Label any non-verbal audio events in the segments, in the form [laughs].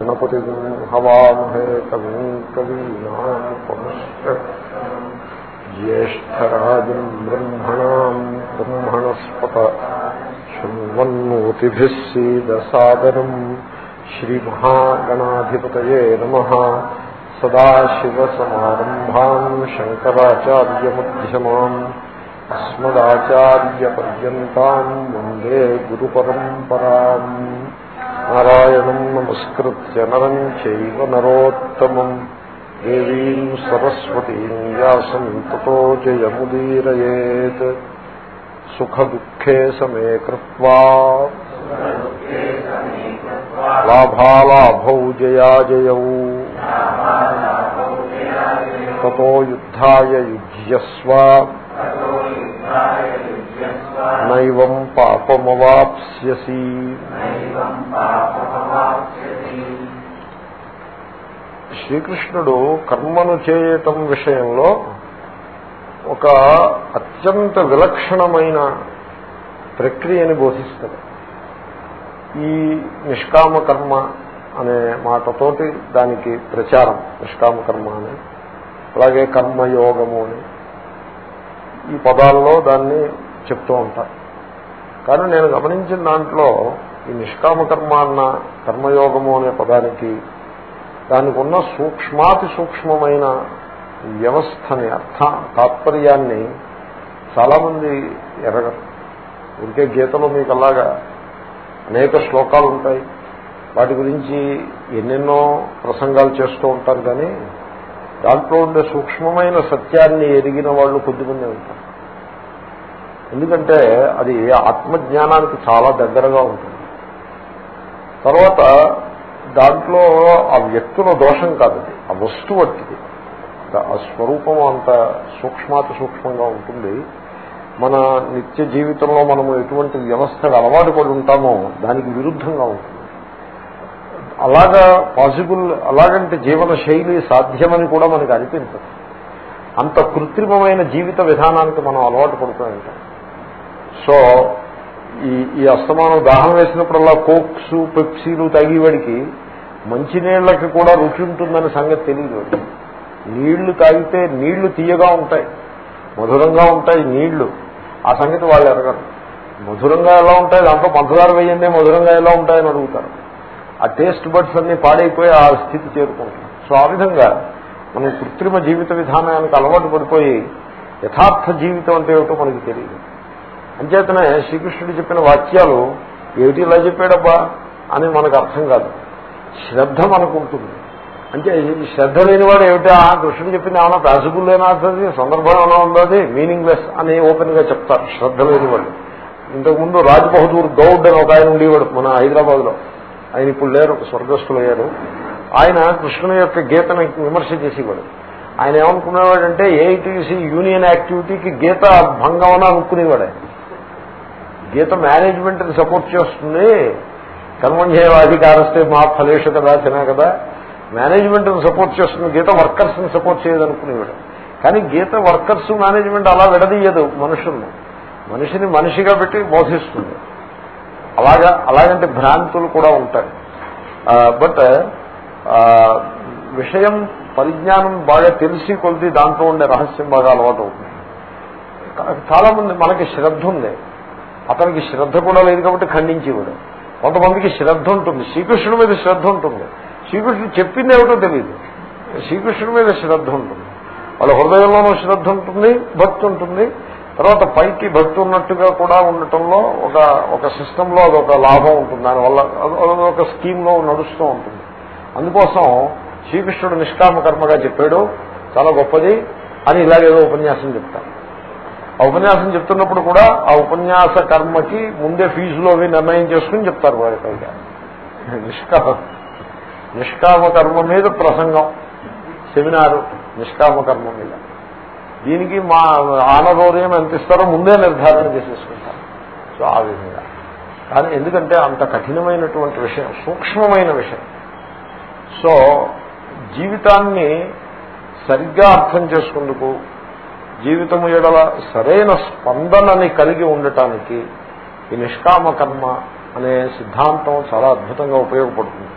गणपतिम् हवामहे कविम् कवीनाम् पुनश्च ज्येष्ठराजम् ब्रह्मणाम् ब्रह्मणस्पत शृण्वन्नोतिभिः सीदसादरम् श्रीमहागणाधिपतये नमः सदाशिवसमारम्भाम् शङ्कराचार्यमध्यमान् अस्मदाचार्यपर्यन्ताम् वन्दे गुरुपरम्पराम् నారాయణం నమస్కృత్య నరం చైవ నరోత్తమం. దేవీం సరస్వతీం వ్యాసం తతో జయముదీరయేత్. సుఖదుఃఖే సమే కృత్వా. లాభాలాభౌ జయాజయౌ. తతో యుద్ధాయ యుజ్యస్వ. నైవం పాపమవాప్స్యసి. శ్రీకృష్ణుడు కర్మను చేయటం విషయంలో ఒక అత్యంత విలక్షణమైన ప్రక్రియని బోధిస్తాడు. ఈ నిష్కామ కర్మ అనే మాటతోటి దానికి ప్రచారం నిష్కామ కర్మ అని. అలాగే కర్మయోగము అని. ఈ పదాల్లో దాన్ని చెప్తూ ఉంటారు. కానీ నేను గమనించిన దాంట్లో ఈ నిష్కామకర్మ అన్న కర్మయోగము అనే పదానికి దానికి ఉన్న సూక్ష్మాతి సూక్ష్మమైన వ్యవస్థని అర్థ తాత్పర్యాన్ని చాలామంది ఎరగరు. ఇంకే గీతలో మీకు అలాగా అనేక శ్లోకాలు ఉంటాయి. వాటి గురించి ఎన్నెన్నో ప్రసంగాలు చేస్తూ ఉంటారు. కానీ దాంట్లో ఉండే సూక్ష్మమైన సత్యాన్ని ఎరిగిన వాళ్ళు కొద్దిమంది ఉంటారు. ఎందుకంటే అది ఆత్మజ్ఞానానికి చాలా దగ్గరగా ఉంటుంది. తర్వాత దాంట్లో ఆ వ్యక్తుల దోషం కాదు ఆ వస్తువు అట్టిది ఆ స్వరూపం అంత సూక్ష్మాతి సూక్ష్మంగా ఉంటుంది. మన నిత్య జీవితంలో మనము ఎటువంటి వ్యవస్థకు అలవాటు పడి ఉంటామో దానికి విరుద్ధంగా ఉంటుంది. అలాగా పాసిబుల్ అలాగంటే జీవన శైలి సాధ్యమని కూడా మనకు అనిపించదు. అంత కృత్రిమమైన జీవిత విధానానికి మనం అలవాటు పడుతూ ఉంటాం. సో ఈ ఈ అస్తమానం దాహం వేసినప్పుడల్లా కోక్స్ పెప్సీలు తాగేవాడికి మంచినీళ్ళకి కూడా రుచి ఉంటుందనే సంగతి తెలియదు నీళ్ళు తాగితే నీళ్ళు తీయగా ఉంటాయి. మధురంగా ఉంటాయి నీళ్ళు. ఆ సంగతి వాళ్ళు ఎరగరు. మధురంగా ఎలా ఉంటాయి? దాంట్లో పంచదార వేయండి మధురంగా ఎలా ఉంటాయని అడుగుతారు. ఆ టేస్ట్ బడ్స్ అన్ని పాడైపోయి ఆ స్థితి చేరుకుంటారు సో ఆ విధంగా మనం కృత్రిమ జీవిత విధానానికి అలవాటు పడిపోయి యథార్థ జీవితం అంటే ఏమిటో మనకి తెలియదు. అంచేతనే శ్రీకృష్ణుడు చెప్పిన వాక్యాలు ఏమిటి ఇలా చెప్పాడబ్బా అని మనకు అర్థం కాదు. శ్రద్ధ మనకు ఉంటుంది. అంటే శ్రద్ధ లేనివాడు ఏమిటా? కృష్ణుడు చెప్పింది ఏమైనా పాసిబుల్ లేనా అది సందర్భం ఏమైనా ఉందో అది? మీనింగ్లెస్ అని ఓపెన్గా చెప్తారు. శ్రద్ధ లేనివాడు. ఇంతకుముందు రాజ్ బహదూర్ గౌడ్ అని ఒక ఆయన ఉండేవాడు మన హైదరాబాద్లో ఆయన ఇప్పుడు లేరు స్వర్గస్థులు అయ్యారు. ఆయన కృష్ణుని యొక్క గీతను విమర్శ చేసేవాడు. ఆయన ఏమనుకునేవాడంటే ఏఐటీసీ యూనియన్ యాక్టివిటీకి గీత భంగం అని అనుకునేవాడు. గీత మేనేజ్మెంట్ని సపోర్ట్ చేస్తుంది. కర్మణ్యేవాధికారస్తే మా ఫలేషు కదా తినా కదా. మేనేజ్మెంట్ని సపోర్ట్ చేస్తుంది. గీత వర్కర్స్ని సపోర్ట్ చేయదనుకునేవాడు కానీ గీత వర్కర్స్ మేనేజ్మెంట్ అలా విడదీయదు మనుషుల్ని. మనిషిని మనిషిగా పెట్టి బోధిస్తుంది. అలాగా అలాగంటే భ్రాంతులు కూడా ఉంటాయి బట్ విషయం పరిజ్ఞానం బాగా తెలిసి కొలిది దాంట్లో ఉండే రహస్యం బాగా అలవాటు అవుతుంది. చాలా మంది మనకి శ్రద్ధ ఉంది. అతనికి శ్రద్ధ కూడా లేదు కాబట్టి ఖండించేవాడు. కొంతమందికి శ్రద్ధ ఉంటుంది. శ్రీకృష్ణుడి మీద శ్రద్ధ ఉంటుంది. శ్రీకృష్ణుడు చెప్పింది ఏమిటో తెలియదు శ్రీకృష్ణుడి మీద శ్రద్ధ ఉంటుంది. వాళ్ళ హృదయంలోనూ శ్రద్ధ ఉంటుంది భక్తి ఉంటుంది. తర్వాత పైకి భక్తి ఉన్నట్టుగా కూడా ఉండటంలో ఒక ఒక సిస్టంలో అదొక లాభం ఉంటుంది. దానివల్ల అదొక స్కీమ్లో నడుస్తూ ఉంటుంది. అందుకోసం శ్రీకృష్ణుడు నిష్కామ కర్మగా చెప్పాడు. చాలా గొప్పది. అని ఇలాగేదో ఉపన్యాసం చెప్తాను. ఆ ఉపన్యాసం చెప్తున్నప్పుడు కూడా ఆ ఉపన్యాస కర్మకి ముందే ఫీజులో అవి నిర్ణయం చేసుకుని చెప్తారు వారి పైగా. నిష్కామ నిష్కామ కర్మ మీద ప్రసంగం. సెమినారు నిష్కామ కర్మ మీద. దీనికి మా ఆనగౌర్యం ఎంత ఇస్తారో ముందే నిర్ధారణ చేసేసుకుంటారు. సో ఆ విధంగా. కానీ ఎందుకంటే అంత కఠినమైనటువంటి విషయం సూక్ష్మమైన విషయం. సో జీవితాన్ని సరిగ్గా అర్థం చేసుకుందుకు జీవితము ఎడల సరైన స్పందనని కలిగి ఉండటానికి ఈ నిష్కామ కర్మ అనే సిద్ధాంతం చాలా అద్భుతంగా ఉపయోగపడుతుంది.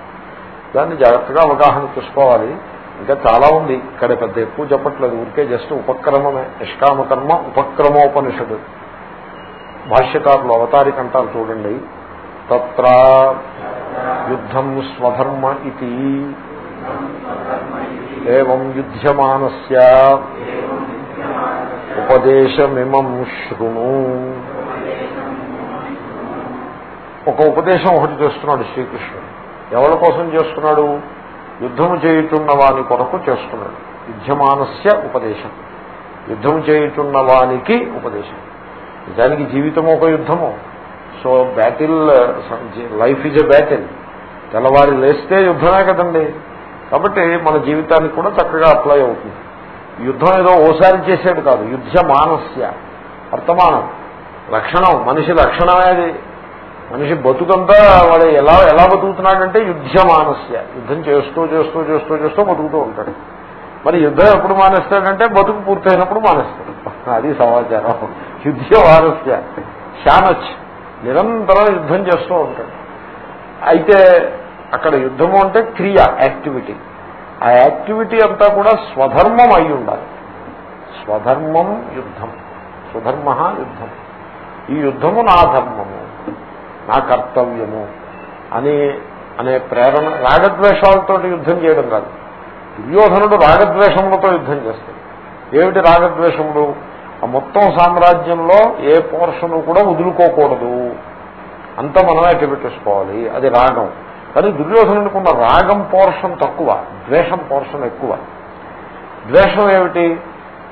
దాన్ని జాగ్రత్తగా అవగాహన చూసుకోవాలి. ఇంకా చాలా ఉంది. ఇక్కడ పెద్ద ఎక్కువ చెప్పట్లేదు. ఊరికే జస్ట్ ఉపక్రమమే. నిష్కామకర్మ ఉపక్రమోపనిషదు భాష్యకారులు అవతారిక అంటారు చూడండి. తత్ర యుద్ధం స్వధర్మ ఇది ఏం యుధ్యమానస్య. ఉపదేశమిమం శృణు. ఒక ఉపదేశం ఒకటి చేస్తున్నాడు శ్రీకృష్ణుడు. ఎవరి కోసం చేస్తున్నాడు? యుద్ధము చేయుచున్న వాని కొరకు చేస్తున్నాడు. యుద్ధమానస్య ఉపదేశం. యుద్ధం చేయుచున్న వానికి ఉపదేశం. నిజానికి జీవితం ఒక యుద్ధము. So battle life is a battle. తెల్లవారి లేస్తే యుద్ధమే కదండి. కాబట్టి మన జీవితానికి కూడా చక్కగా అప్లై అవుతుంది. యుద్ధం ఏదో ఓసారి చేసేది కాదు. యుద్ధ మానస్య. వర్తమానం. లక్షణం. మనిషి లక్షణమే అది మనిషి బతుకంతా వాడు ఎలా ఎలా బతుకుతున్నాడంటే యుద్ధ మానస్య. యుద్ధం చేస్తూ చేస్తూ చేస్తూ చేస్తూ బతుకుతూ ఉంటాడు. మరి యుద్ధం ఎప్పుడు మానేస్తాడంటే బతుకు పూర్తయినప్పుడు మానేస్తాడు. అది సమాచారం. యుద్ధ మానస్య. శానచ్ నిరంతరం యుద్ధం చేస్తూ ఉంటాడు. అయితే అక్కడ యుద్ధము అంటే క్రియ యాక్టివిటీ. ఆ యాక్టివిటీ అంతా కూడా స్వధర్మం అయి ఉండాలి. స్వధర్మం యుద్ధం. స్వధర్మ యుద్ధం. ఈ యుద్ధము నా ధర్మము నా కర్తవ్యము అని అనే ప్రేరణ రాగద్వేషాలతో యుద్ధం చేయడం కాదు. దుర్యోధనుడు రాగద్వేషములతో యుద్ధం చేస్తాడు. ఏమిటి రాగద్వేషములు? ఆ మొత్తం సామ్రాజ్యంలో ఏ పోర్షను కూడా వదులుకోకూడదు. అంతా మనమే పెట్టేసుకోవాలి అది రాగం. కానీ దుర్యోధనుకున్న రాగం పోర్షన్ తక్కువ ద్వేషం పోర్షన్ ఎక్కువ. ద్వేషం ఏమిటి?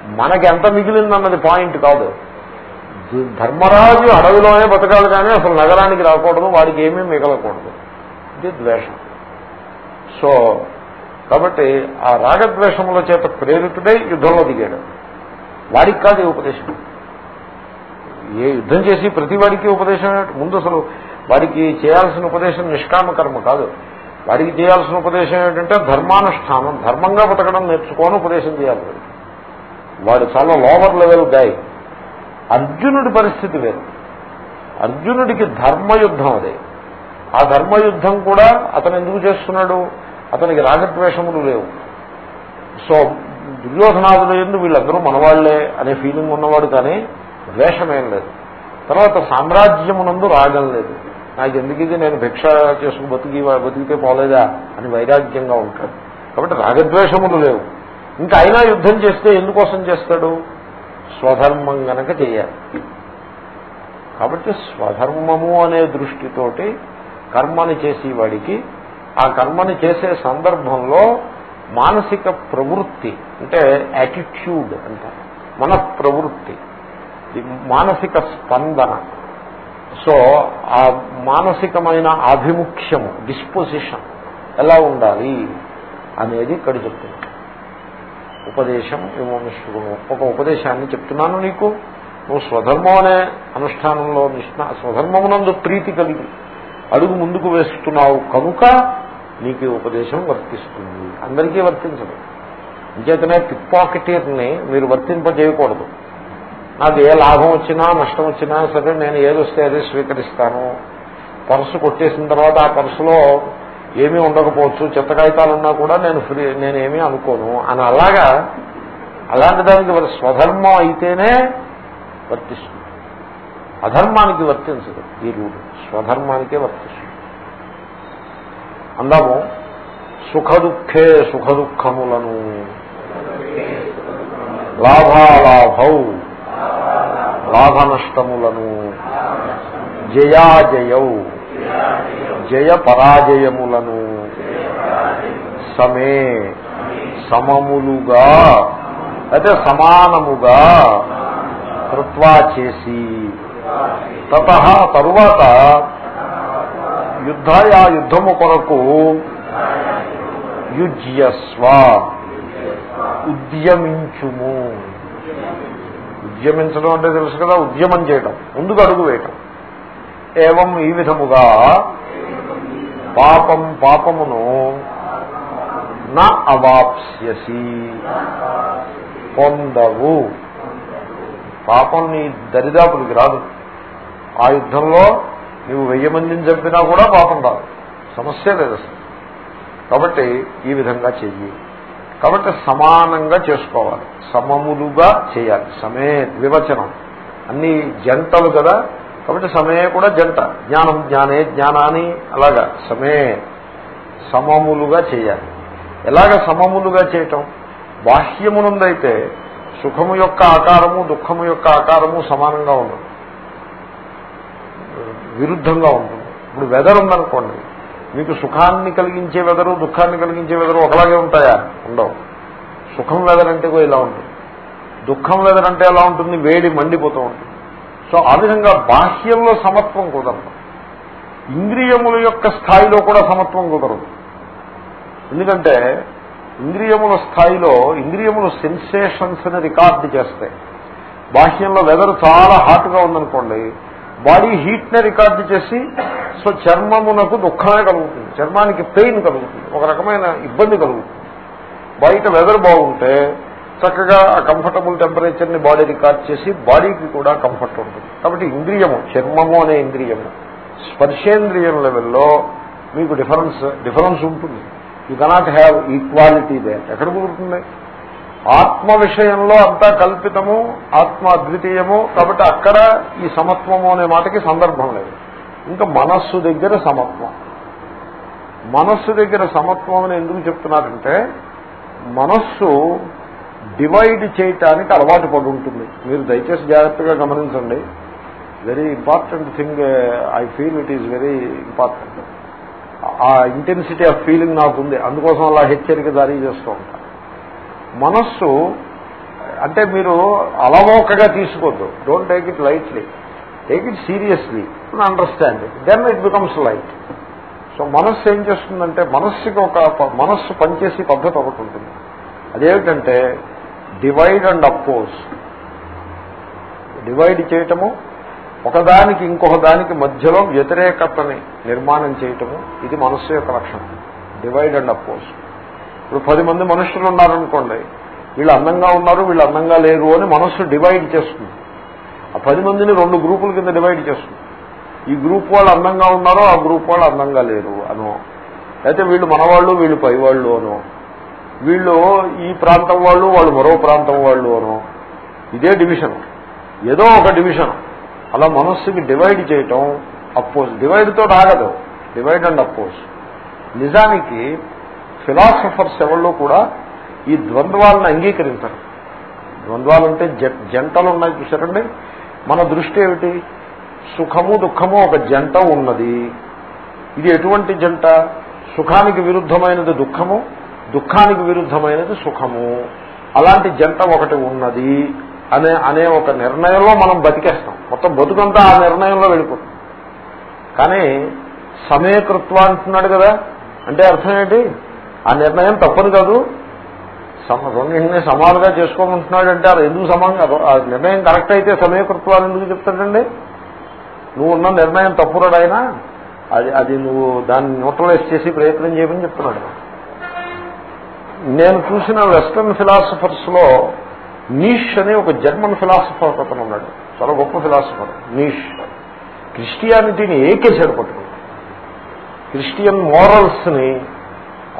మనకి ఎంత మిగిలిందన్నది పాయింట్ కాదు. ధర్మరాజు అడవిలోనే బతకాలి కానీ అసలు నగరానికి రాకూడదు వాడికి ఏమీ మిగలకూడదు. ఇది ద్వేషం. సో కాబట్టి ఆ రాగద్వేషముల చేత ప్రేరితుడై యుద్ధంలో దిగాడు. వాడికి కాదు ఉపదేశం. ఏ యుద్ధం చేసి ప్రతి వాడికి ఉపదేశం ముందు అసలు వాడికి చేయాల్సిన ఉపదేశం నిష్కామ కర్మ కాదు. వాడికి చేయాల్సిన ఉపదేశం ఏంటంటే ధర్మానుష్ఠానం. ధర్మంగా బతకడం నేర్చుకోని ఉపదేశం చేయాలి వాడు. చాలా లోవర్ లెవెల్ గాయ అర్జునుడి పరిస్థితి వేరు. అర్జునుడికి ధర్మయుద్ధం అదే. ఆ ధర్మయుద్ధం కూడా అతను ఎందుకు చేస్తున్నాడు? అతనికి రాగద్వేషములు లేవు. సో దుర్యోధనాదులు ఎందు వీళ్ళందరూ మనవాళ్ళే అనే ఫీలింగ్ ఉన్నవాడు కానీ ద్వేషమేం లేదు. తర్వాత సామ్రాజ్యమునందు రాగం లేదు. నాకు ఎందుకు ఇది? నేను భిక్ష చేసుకు బతికి బతికితే పోలేదా? అని వైరాగ్యంగా ఉంటాడు. కాబట్టి రాగద్వేషములు లేవు. ఇంకా అయినా యుద్ధం చేస్తే ఎందుకోసం చేస్తాడు? స్వధర్మం గనక చేయాలి. కాబట్టి స్వధర్మము అనే దృష్టితోటి కర్మని చేసేవాడికి ఆ కర్మని చేసే సందర్భంలో మానసిక ప్రవృత్తి అంటే యాటిట్యూడ్ అంటారు. మన ప్రవృత్తి మానసిక స్పందన. సో ఆ మానసికమైన ఆభిముఖ్యము డిస్పోజిషన్ ఎలా ఉండాలి అనేది ఇక్కడ చెప్తుంది ఉపదేశం విమర్శకును ఒక ఉపదేశాన్ని చెప్తున్నాను నీకు. నువ్వు స్వధర్మం అనే అనుష్ఠానంలో నిష్ణ స్వధర్మమునందు ప్రీతి కలిగి అడుగు ముందుకు వేస్తున్నావు కనుక నీకు ఉపదేశం వర్తిస్తుంది. అందరికీ వర్తించదు. అంచేతనే పిక్ పాకెటీర్ని మీరు వర్తింపజేయకూడదు. నాకు ఏ లాభం వచ్చినా నష్టం వచ్చినా సరే నేను ఏది వస్తే అదే స్వీకరిస్తాను. పర్సు కొట్టేసిన తర్వాత ఆ పర్సులో ఏమీ ఉండకపోవచ్చు చెత్త కాగితాలున్నా కూడా నేను ఫ్రీ నేనేమీ అనుకోను. అని అలాగా అలాంటి దానికి స్వధర్మం అయితేనే వర్తిస్తుంది. అధర్మానికి వర్తించదు ఈ రూలు స్వధర్మానికే వర్తిస్తుంది. అందాము సుఖదుఖే సుఖదుఖములను. లాభాలాభౌ లాభ నష్టములను జయాజయౌ. జయ పరాజయములను సమే. సమములుగా. అయితే సమానముగా కృత్వా చేసి. తత తరువాత యుద్ధాయా యుద్ధము కొరకు యుజ్యస్వ. ఉద్యమించుము. ఉద్యమించడం అంటే తెలుసు కదా ఉద్యమం చేయటం. ముందుకు అడుగు వేయటం. ఏవం ఈ విధముగా పాపం పాపమును నా అవాప్స్యసి పొందవు. పాపం నీ దరిదాపులకి రాదు. ఆ యుద్ధంలో నువ్వు వెయ్యి మందిని చంపినా కూడా పాపం రాదు. సమస్య లేదు కాబట్టి ఈ విధంగా చెయ్యి. కాబట్టి సమానంగా చేసుకోవాలి. సమములుగా చేయాలి. సమే ద్వివచనం. అన్ని జంటలు కదా? కాబట్టి సమయ కూడా జంట. జ్ఞానం జ్ఞానే జ్ఞానాన్ని అలాగా. సమే సమములుగా చేయాలి. ఎలాగ సమములుగా చేయటం? బాహ్యమునందైతే సుఖము యొక్క ఆకారము దుఃఖము యొక్క ఆకారము సమానంగా ఉండదు విరుద్ధంగా ఉంటుంది. ఇప్పుడు వెదర్ ఉందనుకోండి. మీకు సుఖాన్ని కలిగించే వెదరు దుఃఖాన్ని కలిగించే వెదరు ఒకలాగే ఉంటాయా? ఉండవు. సుఖం వెదర్ అంటే ఇలా ఉంటుంది. దుఃఖం వెదర్ అంటే ఎలా ఉంటుంది? వేడి మండిపోతూ ఉంటుంది. సో ఆ విధంగా బాహ్యంలో సమత్వం కుదరదు. ఇంద్రియముల యొక్క స్థాయిలో కూడా సమత్వం కుదరదు. ఎందుకంటే ఇంద్రియముల స్థాయిలో ఇంద్రియములు సెన్సేషన్స్ని రికార్డు చేస్తాయి. బాహ్యంలో వెదర్ చాలా హాట్గా ఉందనుకోండి బాడీ హీట్ని రికార్డు చేసి సో చర్మమునకు దుఃఖమే కలుగుతుంది. చర్మానికి పెయిన్ కలుగుతుంది. ఒక రకమైన ఇబ్బంది కలుగుతుంది. బయట వెదర్ బాగుంటే చక్కగా ఆ కంఫర్టబుల్ టెంపరేచర్ని బాడీ రికార్డ్ చేసి బాడీకి కూడా కంఫర్ట్ ఉంటుంది. కాబట్టి ఇంద్రియము చర్మము అనే ఇంద్రియము స్పర్శేంద్రియం లెవెల్లో మీకు డిఫరెన్స్ డిఫరెన్స్ ఉంటుంది. You cannot have equality they ఎక్కడ కుదురుతుంది? ఆత్మ విషయంలో అంతా కల్పితము ఆత్మ అద్వితీయము కాబట్టి అక్కడ ఈ సమత్వము అనే మాటకి సందర్భం లేదు. ఇంకా మనస్సు దగ్గర సమత్వం. మనస్సు దగ్గర సమత్వం అని ఎందుకు చెప్తున్నారంటే మనస్సు డివైడ్ చేయటానికి అలవాటు పడి ఉంటుంది. మీరు దయచేసి జాగ్రత్తగా గమనించండి. Very important thing I feel it is very important ఆ ఇంటెన్సిటీ ఆఫ్ ఫీలింగ్ నాకు ఉంది. అందుకోసం అలా హెచ్చరిక జారీ చేస్తూ ఉంటాను మనస్సు అంటే మీరు అలవోకగా తీసుకోవద్దు don't take it lightly take it seriously understand it then it becomes light so మనస్సు ఏం చేస్తుందంటే మనస్సుకి ఒక మనస్సు పనిచేసే పద్ధతి ఒకటి ఉంటుంది. అదేమిటంటే డివైడ్ అండ్ అపోజ్ డివైడ్ చేయటము ఒకదానికి ఇంకొక దానికి మధ్యలో వ్యతిరేకతని నిర్మాణం చేయటము ఇది మనస్సు యొక్క లక్షణం. డివైడ్ అండ్ అపోజ్ ఇప్పుడు పది మంది మనుషులు ఉన్నారనుకోండి వీళ్ళు అందంగా ఉన్నారు వీళ్ళు అందంగా లేరు అని మనస్సు డివైడ్ చేస్తుంది ఆ పది మందిని రెండు గ్రూపుల కింద డివైడ్ చేస్తుంది ఈ గ్రూప్ వాళ్ళు అందంగా ఉన్నారో ఆ గ్రూప్ వాళ్ళు అందంగా లేరు అనో. అయితే వీళ్ళు మనవాళ్ళు వీళ్ళు పైవాళ్ళు అనో. వీళ్ళు ఈ ప్రాంతం వాళ్ళు వాళ్ళు మరో ప్రాంతం వాళ్ళు అనో. ఇదే డివిజన్ ఏదో ఒక డివిజన్ అలా మనస్సుకి డివైడ్ చేయటం అపోజ్. డివైడ్తో ఆగదు. డివైడ్ అండ్ అపోజ్ నిజానికి ఫిలాసఫర్స్ ఎవరిలో కూడా ఈ ద్వంద్వాలను అంగీకరించరు. ద్వంద్వాలంటే జంటలు ఉన్నాయి చూసారండి మన దృష్టి ఏమిటి? సుఖము దుఃఖము ఒక జంట ఉన్నది. ఇది ఎటువంటి జంట? సుఖానికి విరుద్ధమైనది దుఃఖము దుఃఖానికి విరుద్ధమైనది సుఖము. అలాంటి జంట ఒకటి ఉన్నది అనే అనే ఒక నిర్ణయంలో మనం బతికేస్తాం. మొత్తం బతుకంతా ఆ నిర్ణయంలో వెళ్ళిపోతుంది. కానీ సమయకృత్వ అంటున్నాడు కదా. అంటే అర్థం ఏంటి? ఆ నిర్ణయం తప్పదు కాదు. రెండింటినీ సమాలుగా చేసుకోమంటున్నాడు అంటే అది ఎందుకు సమానంగా? ఆ నిర్ణయం కరెక్ట్ అయితే సమయకృత్వాలు ఎందుకు చెప్తాడండి? నువ్వు ఉన్న నిర్ణయం తప్పురాడైనా అది అది నువ్వు దాన్ని న్యూట్రలైజ్ చేసి ప్రయత్నం చేయమని చెప్తున్నాడు. నేను చూసిన వెస్టర్న్ ఫిలాసఫర్స్లో నీష్ అనే ఒక జర్మన్ ఫిలాసఫర్ అతను ఉన్నాడు. చాలా గొప్ప ఫిలాసఫర్. నీష్. క్రిస్టియానిటీని ఏకేసాడు పట్టుకున్నాడు క్రిస్టియన్ మోరల్స్ని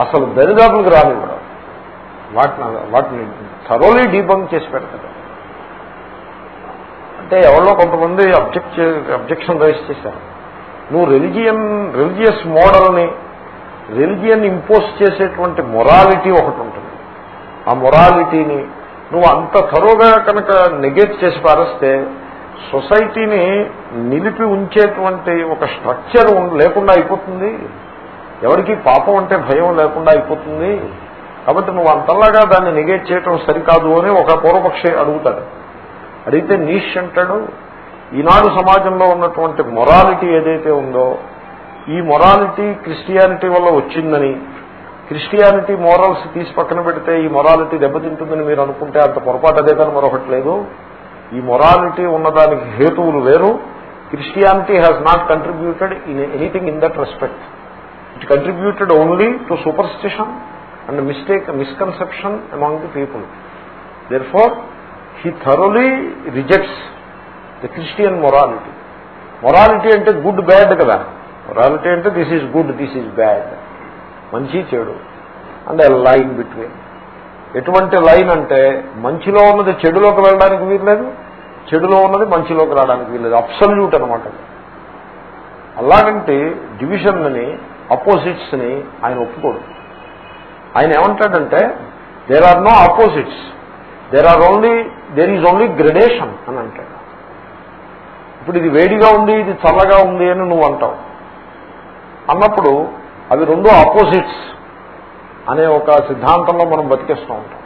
అసలు దరిదాపులకు రానివ్వడం వాటిని వాటిని థరోలీ డీబంక్ చేసి పెడతాడు అంటే ఎవరో కొంతమంది అబ్జెక్ట్ అబ్జెక్షన్ రైజ్ చేశారు. నువ్వు రిలిజియన్ రిలిజియస్ మోడల్ని రిలిజియన్ ఇంపోజ్ చేసేటువంటి మొరాలిటీ ఒకటి ఉంటుంది. ఆ మొరాలిటీని నువ్వు అంత థరోగా కనుక నెగెట్ చేసి పారేస్తే సొసైటీని నిలిపి ఉంచేటువంటి ఒక స్ట్రక్చర్ లేకుండా అయిపోతుంది. ఎవరికి పాపం అంటే భయం లేకుండా అయిపోతుంది. కాబట్టి నువ్వు అంతలాగా దాన్ని నెగేట్ చేయటం సరికాదు అని ఒక పూర్వపక్షి అడుగుతాడు. అడిగితే నీష్ అంటాడు ఈనాడు సమాజంలో ఉన్నటువంటి మొరాలిటీ ఏదైతే ఉందో ఈ మొరాలిటీ క్రిస్టియానిటీ వల్ల వచ్చిందని క్రిస్టియానిటీ మోరల్స్ తీసి పక్కన పెడితే ఈ మొరాలిటీ దెబ్బతింటుందని మీరు అనుకుంటే అంత పొరపాటు అదే కానీ మరొకటి లేదు. ఈ మొరాలిటీ ఉన్నదానికి హేతువులు వేరు. Christianity has not contributed in anything in that respect it contributed only to super superstition and mistake misconception among the people therefore he thoroughly rejects the Christian morality morality అంటే గుడ్ బ్యాడ్ కదా. Morality అంటే this is good this is bad మంచి చెడు. And a line between ఎటువంటి line అంటే మంచిలో ఉన్నది చెడులోకి వెళ్ళడానికి వీల్లేదు చెడులో ఉన్నది మంచిలోకి రావడానికి వీల్లేదు. అబ్సల్యూట్ అనమాట అలాగంటే డివిజన్ని అపోజిట్స్ని ఆయన ఒప్పుకోడు. ఆయన ఏమంటాడంటే there are no opposites there are only there is only gradation అని అంటాడు. ఇప్పుడు ఇది వేడిగా ఉంది ఇది చల్లగా ఉంది అని నువ్వు అంటావు. అన్నప్పుడు అవి రెండు ఆపోజిట్స్ అనే ఒక సిద్ధాంతంలో మనం బతికేస్తూ ఉంటాం.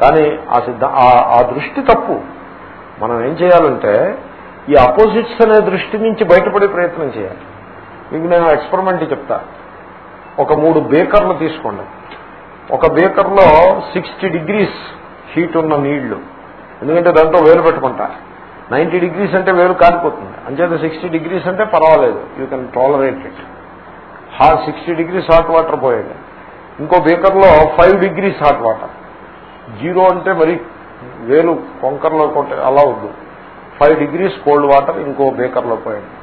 కానీ ఆ సిద్ధ ఆ దృష్టి తప్పు. మనం ఏం చేయాలంటే ఈ అపోజిట్స్ అనే దృష్టి నుంచి బయటపడే ప్రయత్నం చేయాలి. మీకు నేను ఎక్స్పెరిమెంట్ చెప్తా. ఒక మూడు బేకర్లు తీసుకోండి. ఒక బేకర్లో సిక్స్టీ డిగ్రీస్ హీట్ ఉన్న నీళ్ళు. ఎందుకంటే దాంట్లో వేలు పెట్టుకుంటా. నైన్టీ డిగ్రీస్ అంటే వేలు కాలిపోతుంది. అంచేత సిక్స్టీ డిగ్రీస్ అంటే పర్వాలేదు. You can tolerate it. హా సిక్స్టీ డిగ్రీస్ హాట్ వాటర్ పోయేది ఇంకో బేకర్లో five degrees hot water. Zero అంటే మరి వేలు కొంకర్లో కొట్టే అలా వద్దు. ఫైవ్ డిగ్రీస్ కోల్డ్ వాటర్ ఇంకో బేకర్లో పోయాడు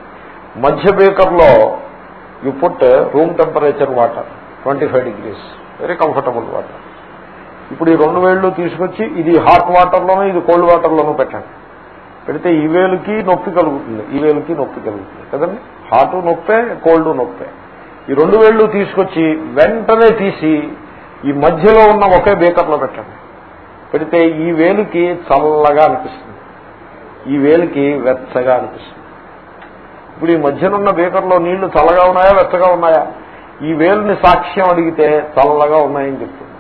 మధ్య బేకర్లో you put room temperature water twenty five degrees very comfortable water ఇప్పుడు ఈ రెండు వేళ్ళు తీసుకొచ్చి ఇది హాట్ వాటర్లోనూ ఇది కోల్డ్ వాటర్లోనూ పెట్టండి. పెడితే ఈ వేలుకి నొప్పి కలుగుతుంది ఈ వేలుకి నొప్పి కలుగుతుంది కదండి? హాట్ నొప్పే కోల్డ్ నొప్పే. ఈ రెండు వేళ్ళు తీసుకొచ్చి వెంటనే తీసి ఈ మధ్యలో ఉన్న ఒకే బేకర్లో పెట్టండి. పెడితే ఈ వేలుకి చల్లగా అనిపిస్తుంది. ఈ వేలుకి వెచ్చగా అనిపిస్తుంది. ఇప్పుడు ఈ మధ్యనున్న బీకర్లో నీళ్ళు చల్లగా ఉన్నాయా వెచ్చగా ఉన్నాయా? ఈ వేలుని సాక్ష్యం అడిగితే చల్లగా ఉన్నాయని చెప్తుంది.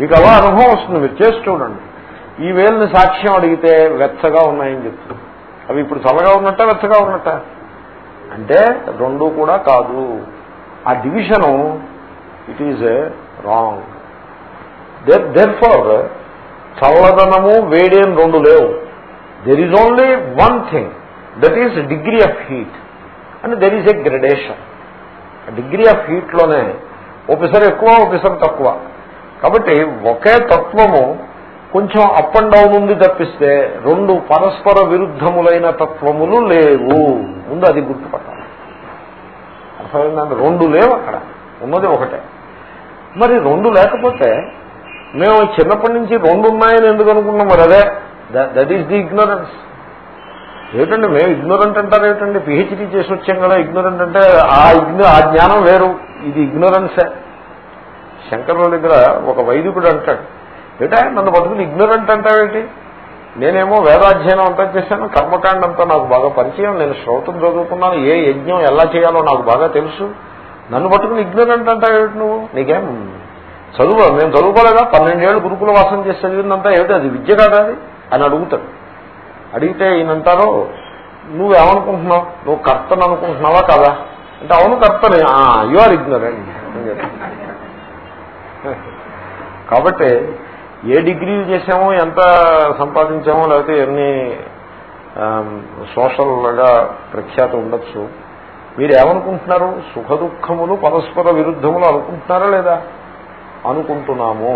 మీకు అలా అనుభవం వస్తుంది మీరు చేసి చూడండి. ఈ వేలుని సాక్ష్యం అడిగితే వెచ్చగా ఉన్నాయని చెప్తుంది. అవి ఇప్పుడు చల్లగా ఉన్నట్ట వెచ్చగా ఉన్నట్ట? అంటే రెండు కూడా కాదు. ఆ division it is wrong. Therefore చల్లదనము వేడి అని రెండు లేవు. There is only one thing that is degree of heat and there is a gradation degree of హీట్లోనే ఒకసారి ఎక్కువ ఒకసారి తక్కువ. కాబట్టి ఒకే తత్వము కొంచెం అప్ అండ్ డౌన్ ఉంది తప్పిస్తే రెండు పరస్పర విరుద్ధములైన తత్వములు లేవు. ముందు అది గుర్తుపట్టాలి. అర్థమైందంటే రెండు లేవు అక్కడ. ఉన్నది ఒకటే. మరి రెండు లేకపోతే మేము చిన్నప్పటి నుంచి రెండు ఉన్నాయని ఎందుకు అనుకున్నాం? మరి అదే దట్ ఈస్ ది ఇగ్నోరెన్స్ ఏమిటండి మేము ఇగ్నోరెంట్ అంటారు ఏమిటండి? పిహెచ్డీ చేసి వచ్చాం కదా ఇగ్నోరెంట్ అంటే ఆ ఇగ్నో ఆ జ్ఞానం వేరు. ఇది ఇగ్నోరెన్సే శంకరుల దగ్గర ఒక వైదికుడు అంటాడు ఏటా నన్ను బతుకుని ఇగ్నోరెంట్ అంటావేంటి నేనేమో వేదాధ్యయనం అంతా చేశాను కర్మకాండ అంతా నాకు బాగా పరిచయం నేను శ్రోతం చదువుకున్నాను ఏ యజ్ఞం ఎలా చేయాలో నాకు బాగా తెలుసు. నన్ను పట్టుకుని ఇగ్నోరెంట్ అంటావేమిటి నువ్వు? నీకేం? చదువు మేము చదువుకోలేదా? పన్నెండేళ్ళు గురుకుల వాసం చేసి చదివిందంతా ఏమిటి? అది విద్య కాదా అది? అని అడుగుతాడు. అడిగితే ఈయనంటారు నువ్వేమనుకుంటున్నావు? నువ్వు కర్తను అనుకుంటున్నావా కదా? అంటే అవును కర్తని. యు ఆర్ ఇగ్నరెంట్ కాబట్టి ఏ డిగ్రీలు చేసామో ఎంత సంపాదించామో లేకపోతే ఎన్ని సోషల్గా ప్రఖ్యాత ఉండొచ్చు మీరు ఏమనుకుంటున్నారు సుఖ దుఃఖములు పరస్పర విరుద్ధములు అనుకుంటున్నారా లేదా? అనుకుంటున్నాము.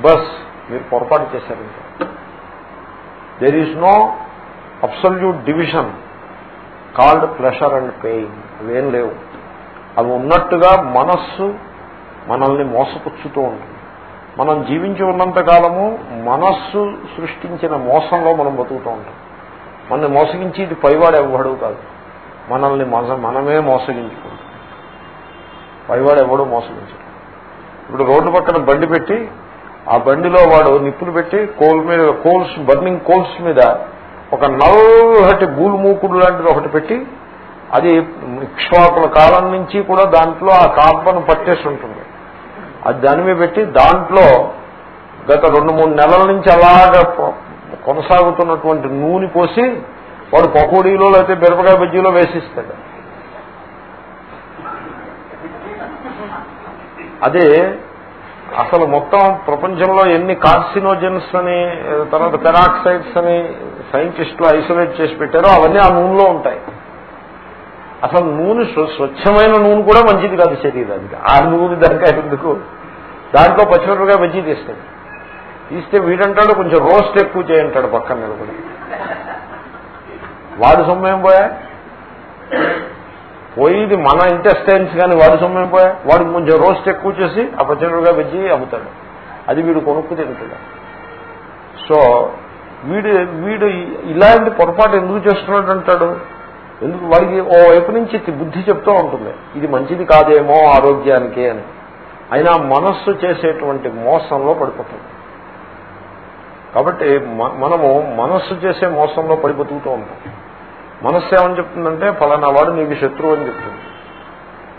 బస్ మీరు పొరపాటు చేశారు there is no absolute division called pleasure and pain అవేం లేవు. అవి ఉన్నట్టుగా మనస్సు మనల్ని మోసపుచ్చుతూ ఉంటుంది. మనం జీవించి ఉన్నంత కాలము మనస్సు సృష్టించిన మోసంలో మనం బతుకుతూ ఉంటాం. మనల్ని మోసగించి ఇది పైవాడు ఎవ్వడు కాదు. మనల్ని మనమే మోసగించుకుంటాం. పైవాడు ఎవడు మోసగించడు. ఇప్పుడు రోడ్డు పక్కన బండి పెట్టి ఆ బండిలో వాడు నిప్పులు పెట్టి కోల్ మీద కోల్స్ బర్నింగ్ కోల్స్ మీద ఒక నల్లటి మూకుడు లాంటిది ఒకటి పెట్టి అది ఇక్ష్వాకుల కాలం నుంచి కూడా దాంట్లో ఆ కార్బన్ పట్టేసి ఉంటుంది. అది దాని మీద పెట్టి దాంట్లో గత రెండు మూడు నెలల నుంచి అలాగా కొనసాగుతున్నటువంటి నూనె పోసి వాడు పకోడీలో లేకపోతే మిరపకాయ బజ్జీలో వేసిస్తాడు. అదే అసలు మొత్తం ప్రపంచంలో ఎన్ని కార్సినోజెన్స్ అని తర్వాత పెరాక్సైడ్స్ అని సైంటిస్టులు ఐసోలేట్ చేసి పెట్టారో అవన్నీ ఆ నూనెలో ఉంటాయి. అసలు నూనె స్వచ్ఛమైన నూనె కూడా మంచిది కాదు శరీరానికి. ఆ నూనె దానికా ఎందుకు? దాంట్లో పచ్చిమిరపకాయ బజ్జీ తీస్తాడు తీస్తే వీడంటాడు కొంచెం రోస్ట్ ఎక్కువ చేయంటాడు పక్కన నిలబడి. వాడు సొమ్మేం పోయా? పోయిది మన ఇంటెస్టైన్స్ కానీ వాడు సొమ్మేం పోయా? వాడికి కొంచెం రోస్ట్ ఎక్కువ చేసి ఆ పచ్చడిగా వెజ్జి అమ్ముతాడు. అది వీడు కొనుక్కు తింటాడు సో వీడు వీడు ఇలాంటి పొరపాటు ఎందుకు చేస్తున్నాడు అంటాడు? ఎందుకు వాడికి ఓ వైపు నుంచి బుద్ధి చెప్తూ ఉంటుంది. ఇది మంచిది కాదేమో ఆరోగ్యానికి అని. అయినా మనస్సు చేసేటువంటి మోసంలో పడిపోతుంది కాబట్టి మనము మనస్సు చేసే మోసంలో పడి ఉంటాం. మనస్సు ఏమని చెప్తుందంటే ఫలానా వాడు నీకు శత్రువు అని చెప్తుంది.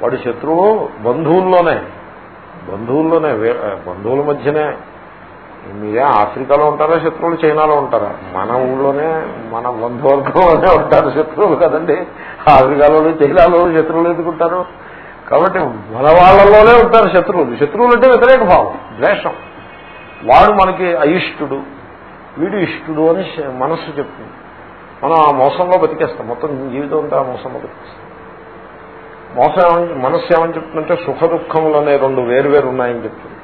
వాడి శత్రువు బంధువుల్లోనే బంధువుల్లోనే బంధువుల మధ్యనే. మీరే ఆఫ్రికాలో ఉంటారా శత్రువులు? చైనాలో ఉంటారా? మన ఊళ్ళోనే మన బంధువర్గంలోనే ఉంటారు శత్రువులు కదండి. ఆఫ్రికాలో చైనాలో శత్రువులు ఎదుర్కొంటారు కాబట్టి మన వాళ్ళలోనే ఉంటారు శత్రువులు. శత్రువులు అంటే వ్యతిరేక భావం ద్వేషం. వాడు మనకి అయిష్టుడు. వీడు ఇష్టుడు అని మనస్సు చెప్తుంది. మనం ఆ మోసంలో బతికేస్తాం. మొత్తం జీవితం అంతా ఆ మోసంలో బతికేస్తాం. మోసం ఏమని మనస్సు ఏమని చెప్తుందంటే సుఖ దుఃఖములు అనే రెండు వేరువేరు ఉన్నాయని చెప్తుంది.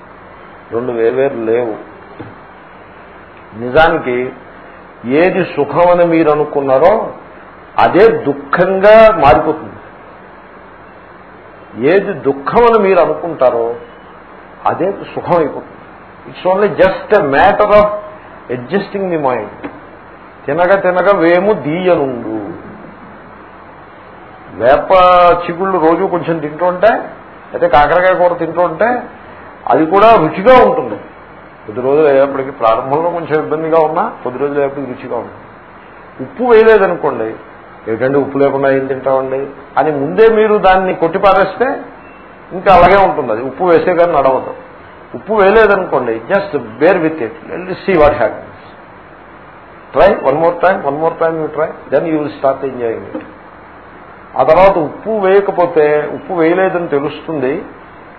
రెండు వేరువేరు లేవు. నిజానికి ఏది సుఖం అని మీరు అనుకున్నారో అదే దుఃఖంగా మారిపోతుంది. ఏది దుఃఖం అని మీరు అనుకుంటారో అదే సుఖం అయిపోతుంది it's only just a matter of adjusting the mind తినగ తినగ వేము దీయనుండు. వేప చిగుళ్ళు రోజు కొంచెం తింటూ ఉంటే అయితే కాకరకాయ కూర తింటూ ఉంటే అది కూడా రుచిగా ఉంటుంది. కొద్ది రోజులు అయ్యేప్పటికి ప్రారంభంలో కొంచెం ఇబ్బందిగా ఉన్నా కొద్ది రోజులు అయ్యేప్పటికి రుచిగా ఉంటుంది. ఉప్పు వేయలేదనుకోండి ఏమిటండి ఉప్పు లేకుండా ఏం తింటామండి? అని ముందే మీరు దాన్ని కొట్టిపారేస్తే ఇంకా అలాగే ఉంటుంది. అది ఉప్పు వేసే కానీ నడవదు. ఉప్పు వేయలేదనుకోండి just bear with it see what happy try one more time one more time you try then you will start enjoying it ఆ తర్వాత ఉప్పు వేయకపోతే ఉప్పు వేయలేదని తెలుస్తుంది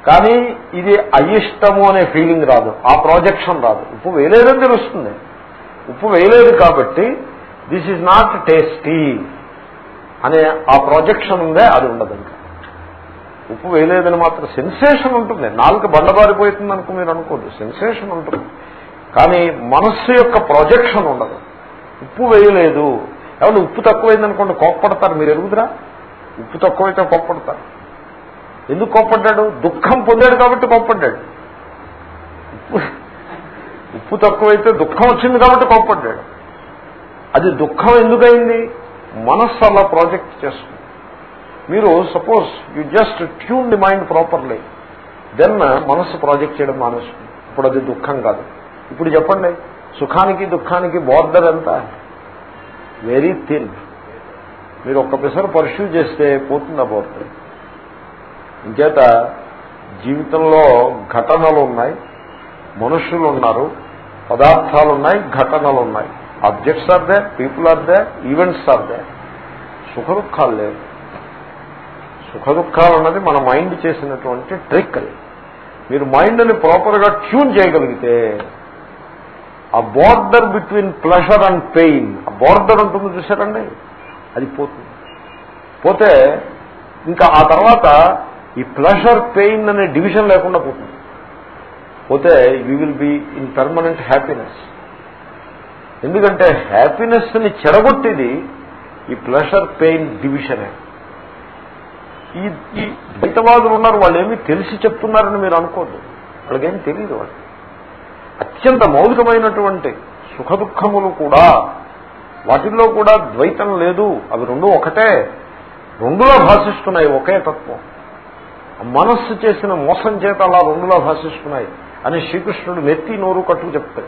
కానీ ఇది అయిష్టము అనే ఫీలింగ్ రాదు ఆ ప్రాజెక్షన్ రాదు. ఉప్పు వేయలేదని తెలుస్తుంది. ఉప్పు వేయలేదు కాబట్టి దిస్ ఈజ్ నాట్ టేస్టీ అనే ఆ ప్రాజెక్షన్ ఉందే అది ఉండదు ఇంకా ఉప్పు వేయలేదని మాత్రం సెన్సేషన్ ఉంటుంది. నాలుక బండబారిపోతుంది అనుకో మీరు అనుకోండి సెన్సేషన్ ఉంటుంది. కానీ మనస్సు యొక్క ప్రొజెక్షన్ ఉండదు. ఉప్పు వేయలేదు. ఏమన్నా ఉప్పు తక్కువైందనుకోండి కోప్పడతారు. మీరు ఎరుగుదరా? ఉప్పు తక్కువైతే కోప్పడతారు. ఎందుకు కోప్పడ్డాడు? దుఃఖం పొందాడు కాబట్టి కోప్పడ్డాడు. [laughs] ఉప్పు తక్కువైతే దుఃఖం వచ్చింది కాబట్టి కోప్పడ్డాడు. అది దుఃఖం ఎందుకైంది? మనస్సు అలా ప్రాజెక్ట్ చేస్తుంది. మీరు suppose you just tune the mind properly then మనస్సు ప్రాజెక్ట్ చేయడం మానేస్తుంది. ఇప్పుడు అది దుఃఖం కాదు. ఇప్పుడు చెప్పండి. సుఖానికి దుఃఖానికి బోర్డర్ ఎంత? వెరీ థిన్ మీరు ఒక్క పిసరు పర్ష్యూ చేస్తే పోతుంది ఆ బోర్డర్ ఇంకేత జీవితంలో ఘటనలు ఉన్నాయి మనుషులు ఉన్నారు పదార్థాలు ఉన్నాయి ఘటనలు ఉన్నాయి objects are they people are they events are they సుఖ దుఃఖాలు లేవు. సుఖ దుఃఖాలు అన్నది మన మైండ్ చేసినటువంటి ట్రిక్ అది. మీరు మైండ్ని ప్రాపర్గా ట్యూన్ చేయగలిగితే ఆ border between pleasure and pain. ఆ బార్డర్ ఉంటుంది చూసారండి అది పోతుంది. పోతే ఇంకా ఆ తర్వాత ఈ ప్లెషర్ పెయిన్ అనే డివిజన్ లేకుండా పోతుంది. పోతే you will be in permanent happiness. ఎందుకంటే హ్యాపీనెస్ని చెడగొట్టేది ఈ ప్లెషర్ పెయిన్ డివిజనే. ఈ ద్వైతవాదులు ఉన్నారు వాళ్ళు ఏమీ తెలిసి చెప్తున్నారని మీరు అనుకోద్దు. వాళ్ళకేం తెలియదు వాళ్ళు అత్యంత మౌలికమైనటువంటి సుఖ దుఃఖములు కూడా వాటిల్లో కూడా ద్వైతం లేదు. అవి రెండు ఒకటే. రెండులో భాషిస్తున్నాయి ఒకే తత్వం. మనస్సు చేసిన మోసం చేత అలా రెండులో భాషిస్తున్నాయి అని శ్రీకృష్ణుడు నెత్తి నోరు కట్టుకు చెప్తాడు.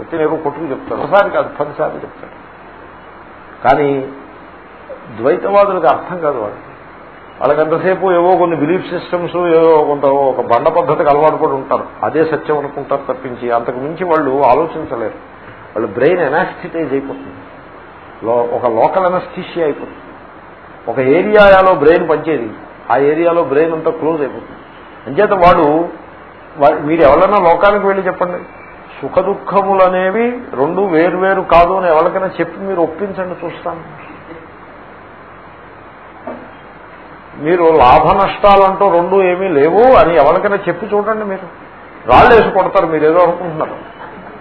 నెత్తి నోరు కొట్టుకు చెప్తాడు. ఒకసారి కాదు పదిసార్లు చెప్తాడు. కానీ ద్వైతవాదులకు అర్థం కాదు వాడికి. వాళ్ళకి ఎంతసేపు ఏవో కొన్ని బిలీఫ్ సిస్టమ్స్ ఏవో కొంత ఒక బండ పద్ధతికి అలవాటు పడి ఉంటారు. అదే సత్యం అనుకుంటారు తప్పించి. అంతకు మించి వాళ్ళు ఆలోచించలేరు. వాళ్ళు బ్రెయిన్ ఎనాస్థిటైజ్ అయిపోతుంది. ఒక లోకల్ ఎనస్థిషియా అయిపోతుంది. ఒక ఏరియాలో బ్రెయిన్ పనిచేది ఆ ఏరియాలో బ్రెయిన్ అంతా క్లోజ్ అయిపోతుంది. అంచేత వాడు మీరు ఎవరైనా లోకానికి వెళ్ళి చెప్పండి. సుఖ దుఃఖములనేవి రెండు రెండు వేరు కాదు అని ఎవరికైనా చెప్పి మీరు ఒప్పించండి చూస్తాను. మీరు లాభ నష్టాలంటూ రెండు ఏమీ లేవు అని ఎవరికైనా చెప్పి చూడండి మీరు. రాళ్ళు వేసి కొడతారు మీరు ఏదో అనుకుంటున్నారు.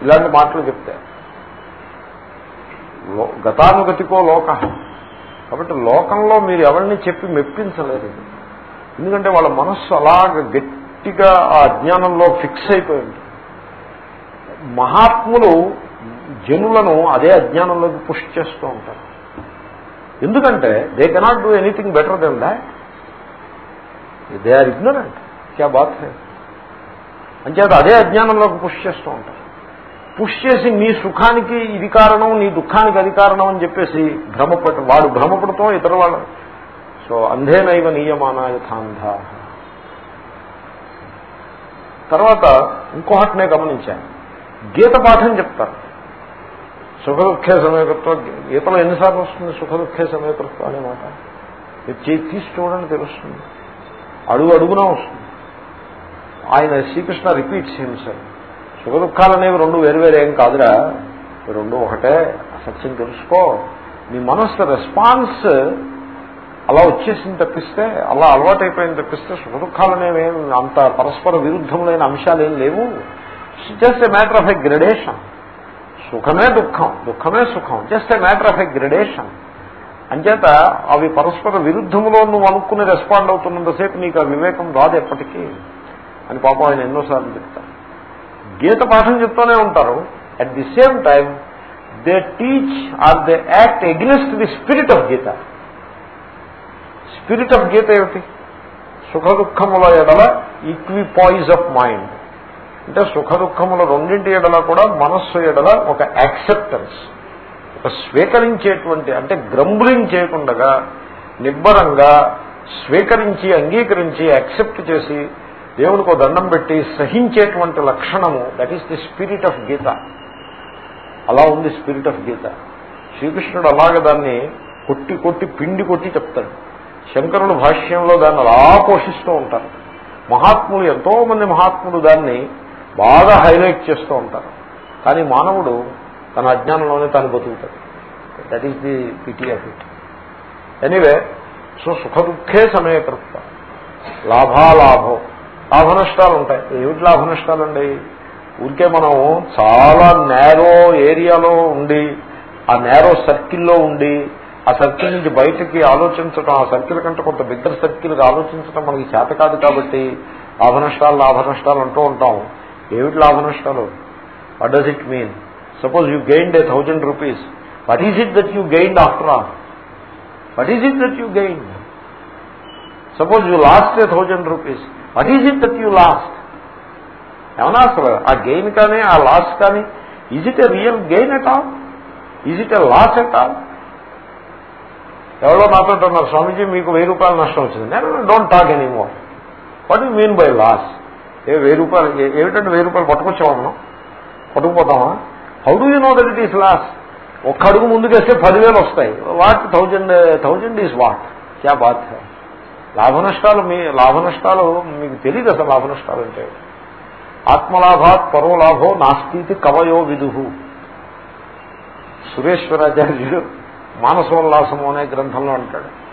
ఇలాంటి మాటలు చెప్తే. గతానుగతికో లోక. కాబట్టి లోకంలో మీరు ఎవరిని చెప్పి మెప్పించలేదు. ఎందుకంటే వాళ్ళ మనస్సు అలాగ గట్టిగా ఆ అజ్ఞానంలో ఫిక్స్ అయిపోయింది మహాత్ములు జనులను అదే అజ్ఞానంలోకి పుష్ చేస్తూ ఉంటారు. ఎందుకంటే they cannot do anything better than that they are ignorant క్యా బాత్ హే అంచేత అదే అజ్ఞానంలోకి పుష్ చేస్తూ ఉంటారు పుష్ చేసి నీ సుఖానికి ఇది కారణం నీ దుఃఖానికి అది కారణం అని చెప్పేసి భ్రమపడు వాడు భ్రమపడతాం ఇతర వాళ్ళ సో అంధేనైవ నియమానా యథాంధ తర్వాత ఇంకొకటినే గమనించాను గీత పాఠం చెప్తారు సుఖ దుఃఖే సమయకత్వ గీతలో ఎన్నిసార్లు వస్తుంది సుఖ దుఃఖే సమయకత్వం అనే మాట మీరు చేయి తీసి చూడండి తెలుస్తుంది అడుగు అడుగునా వస్తుంది. ఆయన శ్రీకృష్ణ రిపీట్స్ హింసల్ సుఖ దుఃఖాలు అనేవి రెండు వేరువేరు ఏం కాదురా. రెండు ఒకటే. సత్యం తెలుసుకో. నీ మనస్సు రెస్పాన్స్ అలా వచ్చేసింది తప్పిస్తే అలా అలవాటైపోయింది తప్పిస్తే సుఖ దుఃఖాలనేవేం అంత పరస్పర విరుద్ధములైన అంశాలు ఏం లేవు. Just a matter of a gradation సుఖమే దుఃఖం. దుఃఖమే సుఖం. Just a matter of a gradation అంచేత అవి పరస్పర విరుద్ధములో నువ్వు అనుకుని రెస్పాండ్ అవుతున్నంతసేపు నీకు ఆ వివేకం రాదు ఎప్పటికీ. అని పాపం ఆయన ఎన్నోసార్లు చెప్తారు. గీత పాఠం చెప్తూనే ఉంటారు. At the same time they teach are they act against the spirit of Gita spirit of Gita ఏమిటి? సుఖ దుఃఖముల ఎడల ఈక్విపాయిజ్ ఆఫ్ మైండ్ అంటే సుఖ దుఃఖముల రెండింటి ఎడల కూడా మనస్సు ఎడల ఒక యాక్సెప్టెన్స్ స్వీకరించేటువంటి అంటే గ్రంబులింగ్ చేయకుండా నిబ్బరంగా స్వీకరించి అంగీకరించి యాక్సెప్ట్ చేసి దేవునికి దండం పెట్టి సహించేటువంటి లక్షణము that is the spirit of Gita అలా ఉంది స్పిరిట్ ఆఫ్ గీత శ్రీకృష్ణుడు అలాగే దాన్ని కొట్టి కొట్టి పిండి కొట్టి చెప్తాడు. శంకరుడు భాష్యంలో దాన్ని అలా పోషిస్తూ ఉంటారు. మహాత్ములు ఎంతో మంది మహాత్ములు దాన్ని బాగా హైలైట్ చేస్తూ ఉంటారు. కానీ మానవుడు తన అజ్ఞానంలోనే తాను బతుకుతాడు. That is the pity of it anyway so సుఖ దుఃఖే సమయకృత్వ లాభాలాభం. లాభ నష్టాలు ఉంటాయి ఏమిటి లాభ నష్టాలండి ఊరికే మనం చాలా నేరో ఏరియాలో ఉండి ఆ నేరో సర్కిల్లో ఉండి ఆ సర్కిల్ నుంచి బయటకి ఆలోచించడం ఆ సర్కిల్ కంటే కొంత బిగ్గర సర్కిల్గా ఆలోచించడం మనకి చేత కాదు కాబట్టి లాభ నష్టాలు లాభ నష్టాలు అంటూ ఉంటాం. ఏమిటి లాభ నష్టాలు what does it mean suppose you gained a thousand rupees what is it that you gained after all what is it that you gained suppose you lost a thousand rupees what is it that you lost ఏమన్నా అసలు? ఆ gain కానీ ఆ loss కానీ is it a real gain at all is it a loss at all ఎవరో నాతో అన్నారు స్వామీజీ మీకు వెయ్యి రూపాయలు నష్టం వచ్చింది. నేను don't talk any more what you mean by loss a వెయ్యి రూపాయలు ఏమిటంటే వెయ్యి రూపాయలు పట్టుకొచ్చామా పట్టుకుపోతామా how do you know that it is loss ఒక్క అడుగు ముందుకేస్తే పదివేలు వస్తాయి. What thousand thousand is what క్యా బాత్ లాభ నష్టాలు మీ లాభ నష్టాలు మీకు తెలియదు అసలు లాభ నష్టాలు అంటే. ఆత్మలాభాత్ పరోలాభో నాస్తి కవయో విదుహు సురేశ్వరాచార్యుడు మానసోల్లాసము అనే గ్రంథంలో అంటాడు.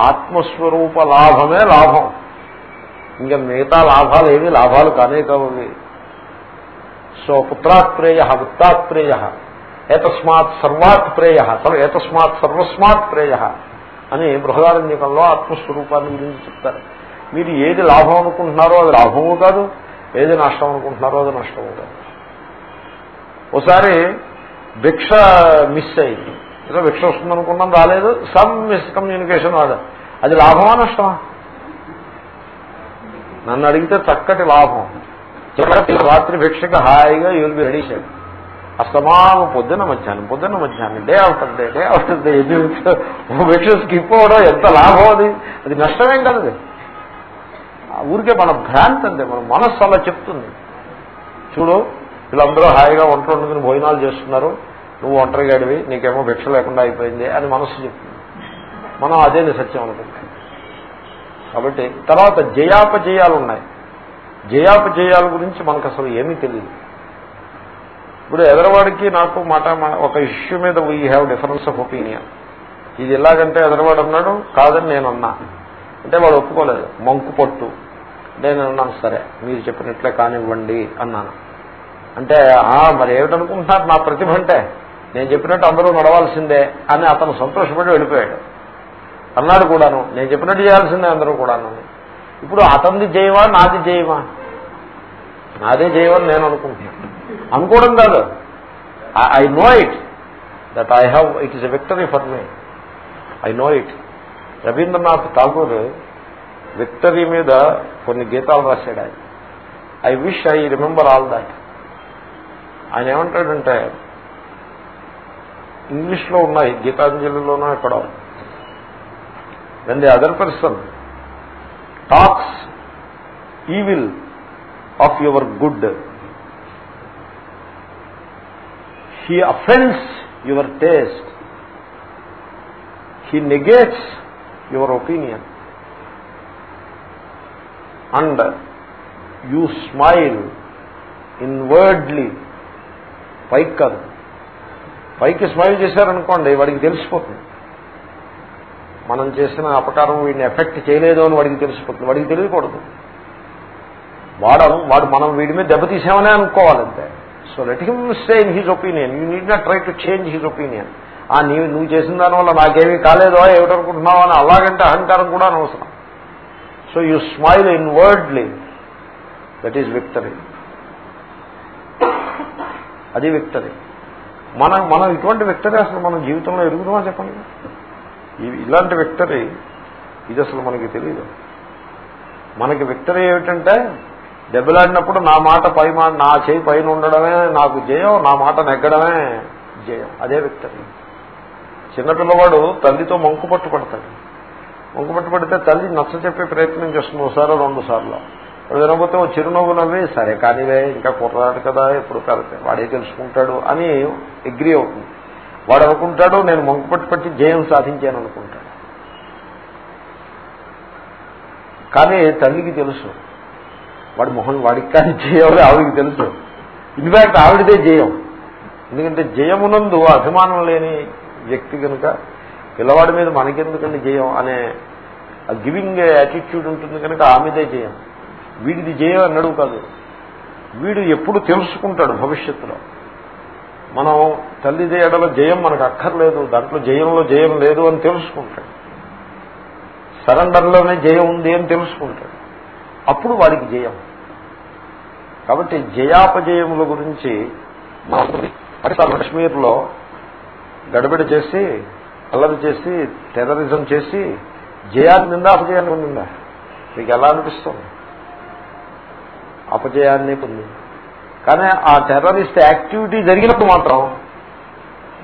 ఆత్మస్వరూప లాభమే లాభం. ఇంకా మిగతా లాభాలు ఏవి లాభాలు కానే కావవి సో పుత్రాత్ ప్రేయ ఏతస్మాత్ సర్వాత్ ప్రేయ ఏతస్మాత్ సర్వస్మాత్ ప్రేయ అని బృహదారణ్యకంలో ఆత్మస్వరూపాన్ని గురించి చెప్తారు. మీరు ఏది లాభం అనుకుంటున్నారో అది లాభము కాదు ఏది నష్టం అనుకుంటున్నారో అది నష్టము కాదు. ఒకసారి భిక్ష మిస్ అయింది. ఏదో భిక్ష వస్తుంది అనుకున్నాం రాలేదు సమ్ మిస్కమ్యూనికేషన్ వాడు అది లాభమా నష్టమా? నన్ను అడిగితే చక్కటి లాభం. రాత్రి భిక్షకు హాయిగా యూల్ బి రెడీ చేయండి. అస్తమాము పొద్దున్న మధ్యాహ్నం పొద్దున్న మధ్యాహ్నం day after day day after day భిక్ష స్కిప్ అవ్వడం ఎంత లాభం అది? అది నష్టమేం కాదు ఊరికే మన భ్రాంతి అంతే మన మనస్సు అలా చెప్తుంది. చూడు వీళ్ళందరూ హాయిగా వంట వండుకుని భోజనాలు చేస్తున్నారు. నువ్వు ఒంటరిగాడివి నీకేమో భిక్ష లేకుండా అయిపోయింది అని మనస్సు చెప్తుంది. మనం అదే సత్యం అనుకుంటాం. కాబట్టి తర్వాత జయాపజయాలు ఉన్నాయి. జయాపజయాల గురించి మనకు అసలు ఏమీ తెలియదు ఇప్పుడు ఎదరవాడికి నాకు మాట ఒక ఇష్యూ మీద we have difference of opinion ఇది ఎలాగంటే ఎదరవాడు అన్నాడు కాదని నేను అన్నా. అంటే వాడు ఒప్పుకోలేదు. మంకు పొట్టు. నేను అన్నాను సరే మీరు చెప్పినట్లే కానివ్వండి అన్నాను. అంటే మరి ఏమిటనుకుంటున్నారు నా ప్రతిభ అంటే నేను చెప్పినట్టు అందరూ నడవాల్సిందే అని అతను సంతోషపడి వెళ్ళిపోయాడు. అన్నాడు కూడాను. నేను చెప్పినట్టు చేయాల్సిందే అందరూ కూడాను. ఇప్పుడు అతనిది జయమా నాది జయమా? నాదే జయమని నేను అనుకుంటున్నాను. అనుకోవడం కాదు. I know it that I have it is a victory for me I know it Rabindranath Tagore victory మీద కొన్ని గీతాలు రాశాడు ఆయన. I wish I remember all that ఆయన ఏమంటాడంటే ఇంగ్లీష్లో ఉన్నాయి గీతాంజలిలోనూ ఎక్కడో. When the other person talks evil of your good he offence your taste he negates your opinion and you smile inwardly పైకి కాదు పైకి స్మైల్ చేశారనుకోండి వాడికి తెలిసిపోతుంది. మనం చేసిన అపకారం వీడిని ఎఫెక్ట్ చేయలేదు అని వాడికి తెలిసిపోతుంది. వాడికి తెలియకూడదు. వాడను వాడు మనం వీడి మీద దెబ్బతీసామనే అనుకోవాలంతే so let him stay in his opinion. You need not try to change his opinion. ఆ నీవు నువ్వు చేసిన దానివల్ల నాకేమీ కాలేదో ఏమిటనుకుంటున్నావు అని అలాగంటే అహంకారం కూడా అనవసరం. So you smile inwardly. That is victory. అది విక్టరీ. మనం మనం ఇటువంటి విక్టరీ అసలు మన జీవితంలో ఎరుగుదామా చెప్పండి? ఇలాంటి విక్టరీ ఇది అసలు మనకి తెలియదు మనకి విక్టరీ ఏమిటంటే దెబ్బలాడినప్పుడు నా మాట పై మాట నా చేయి పైన ఉండడమే నాకు జయం నా మాట నెగ్గడమే జయం. అదే విక్టరీ. చిన్నపిల్లవాడు తల్లితో మంకు పట్టు పడతాడు మంకు పట్టు పడితే తల్లి నచ్చ చెప్పే ప్రయత్నం చేస్తుంది ఒకసారి రెండు సార్లు వినకపోతే ఓ చిరునవ్వు నవ్వి సరే కానివే ఇంకా కుర్రాడు కదా ఎప్పుడు కలిపి వాడే తెలుసుకుంటాడు అని అగ్రి అవుతుంది. వాడు అనుకుంటాడు నేను మంకు పట్టి పట్టి జయం సాధించాను అనుకుంటాడు. కానీ తల్లికి తెలుసు. వాడి మొహం వాడికి కానీ జయం ఆవిడికి తెలుసు. ఇన్ఫాక్ట్ ఆవిడదే జయం. ఎందుకంటే జయమునందు అభిమానం లేని వ్యక్తి కనుక పిల్లవాడి మీద మనకెందుకండి జయం అనే గివింగ్ యాటిట్యూడ్ ఉంటుంది కనుక ఆమెదే జయం. వీడిది జయం అన్నడు కాదు. వీడు ఎప్పుడు తెలుసుకుంటాడు భవిష్యత్తులో. మనం తల్లి ఎడల జయం మనకు అక్కర్లేదు దాంట్లో జయంలో జయం లేదు అని తెలుసుకుంటాడు. సరెండర్లోనే జయం ఉంది అని తెలుసుకుంటాడు. అప్పుడు వాడికి జయం. కాబట్టి జయాపజయముల గురించి కాశ్మీర్లో గడబిడ చేసి అల్లరి చేసి టెర్రరిజం చేసి జయాన్ని నిందా అపజయాన్ని పొందిందా? మీకు ఎలా అనిపిస్తుంది? అపజయాన్ని పొందింది. కానీ ఆ టెర్రరిస్ట్ యాక్టివిటీ జరిగినప్పుడు మాత్రం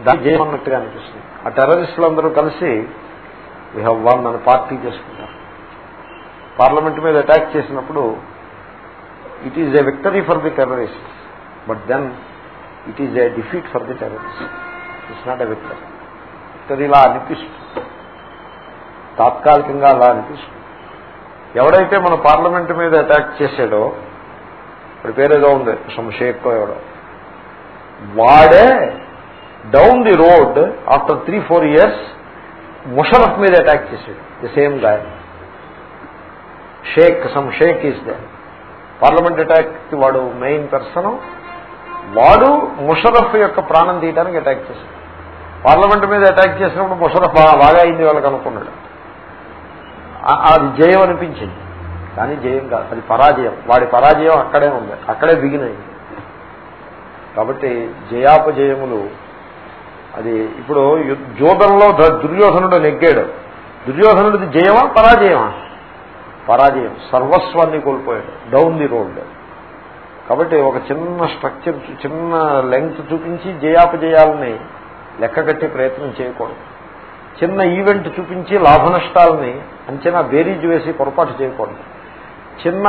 దాన్ని చేయమన్నట్టుగా అనిపిస్తుంది. ఆ టెర్రరిస్టులు అందరూ కలిసి వీ హ్యావ్ వన్ అని పార్టీ చేసుకుంటారు. పార్లమెంట్ మీద అటాక్ చేసినప్పుడు it is a victory for the terrorist but then it is a defeat for the terrorist it's not a victory విక్టరీలా అనిపిస్తుంది. తాత్కాలికంగా అలా అనిపిస్తుంది. ఎవడైతే మన పార్లమెంట్ మీద అటాక్ చేశాడో ఇప్పుడు పేరేదో ఉంది సంషేక్ ఎవడో వాడే down the road after three four years Musharraf మీద అటాక్ చేశాడు. The same guy Sheikh some Sheikh is the parliament attack వాడు మెయిన్ పర్సన్ వాడు ముషరఫ్ యొక్క ప్రాణం తీయడానికి అటాక్ చేశాడు. పార్లమెంట్ మీద అటాక్ చేసినప్పుడు ముషరఫ్ బాగా అయింది వాళ్ళకి అనుకున్నాడు. అది జయం అనిపించింది. కానీ జయం కాదు. అది పరాజయం. వాడి పరాజయం అక్కడే ఉంది. అక్కడే బిగినైంది కాబట్టి జయాపజయములు అది ఇప్పుడు జూదంలో దుర్యోధనుడు నెగ్గాడు. దుర్యోధనుడిది జయమా పరాజయమా? పరాజయం. సర్వస్వాన్ని కోల్పోయాడు. Down the road. కాబట్టి ఒక చిన్న స్ట్రక్చర్ చిన్న లెంగ్త్ చూపించి జయాపజయాలని లెక్క కట్టే ప్రయత్నం చేయకూడదు. చిన్న ఈవెంట్ చూపించి లాభ నష్టాలని అంచనా బేరీజ్ వేసి పొరపాటు చేయకూడదు. చిన్న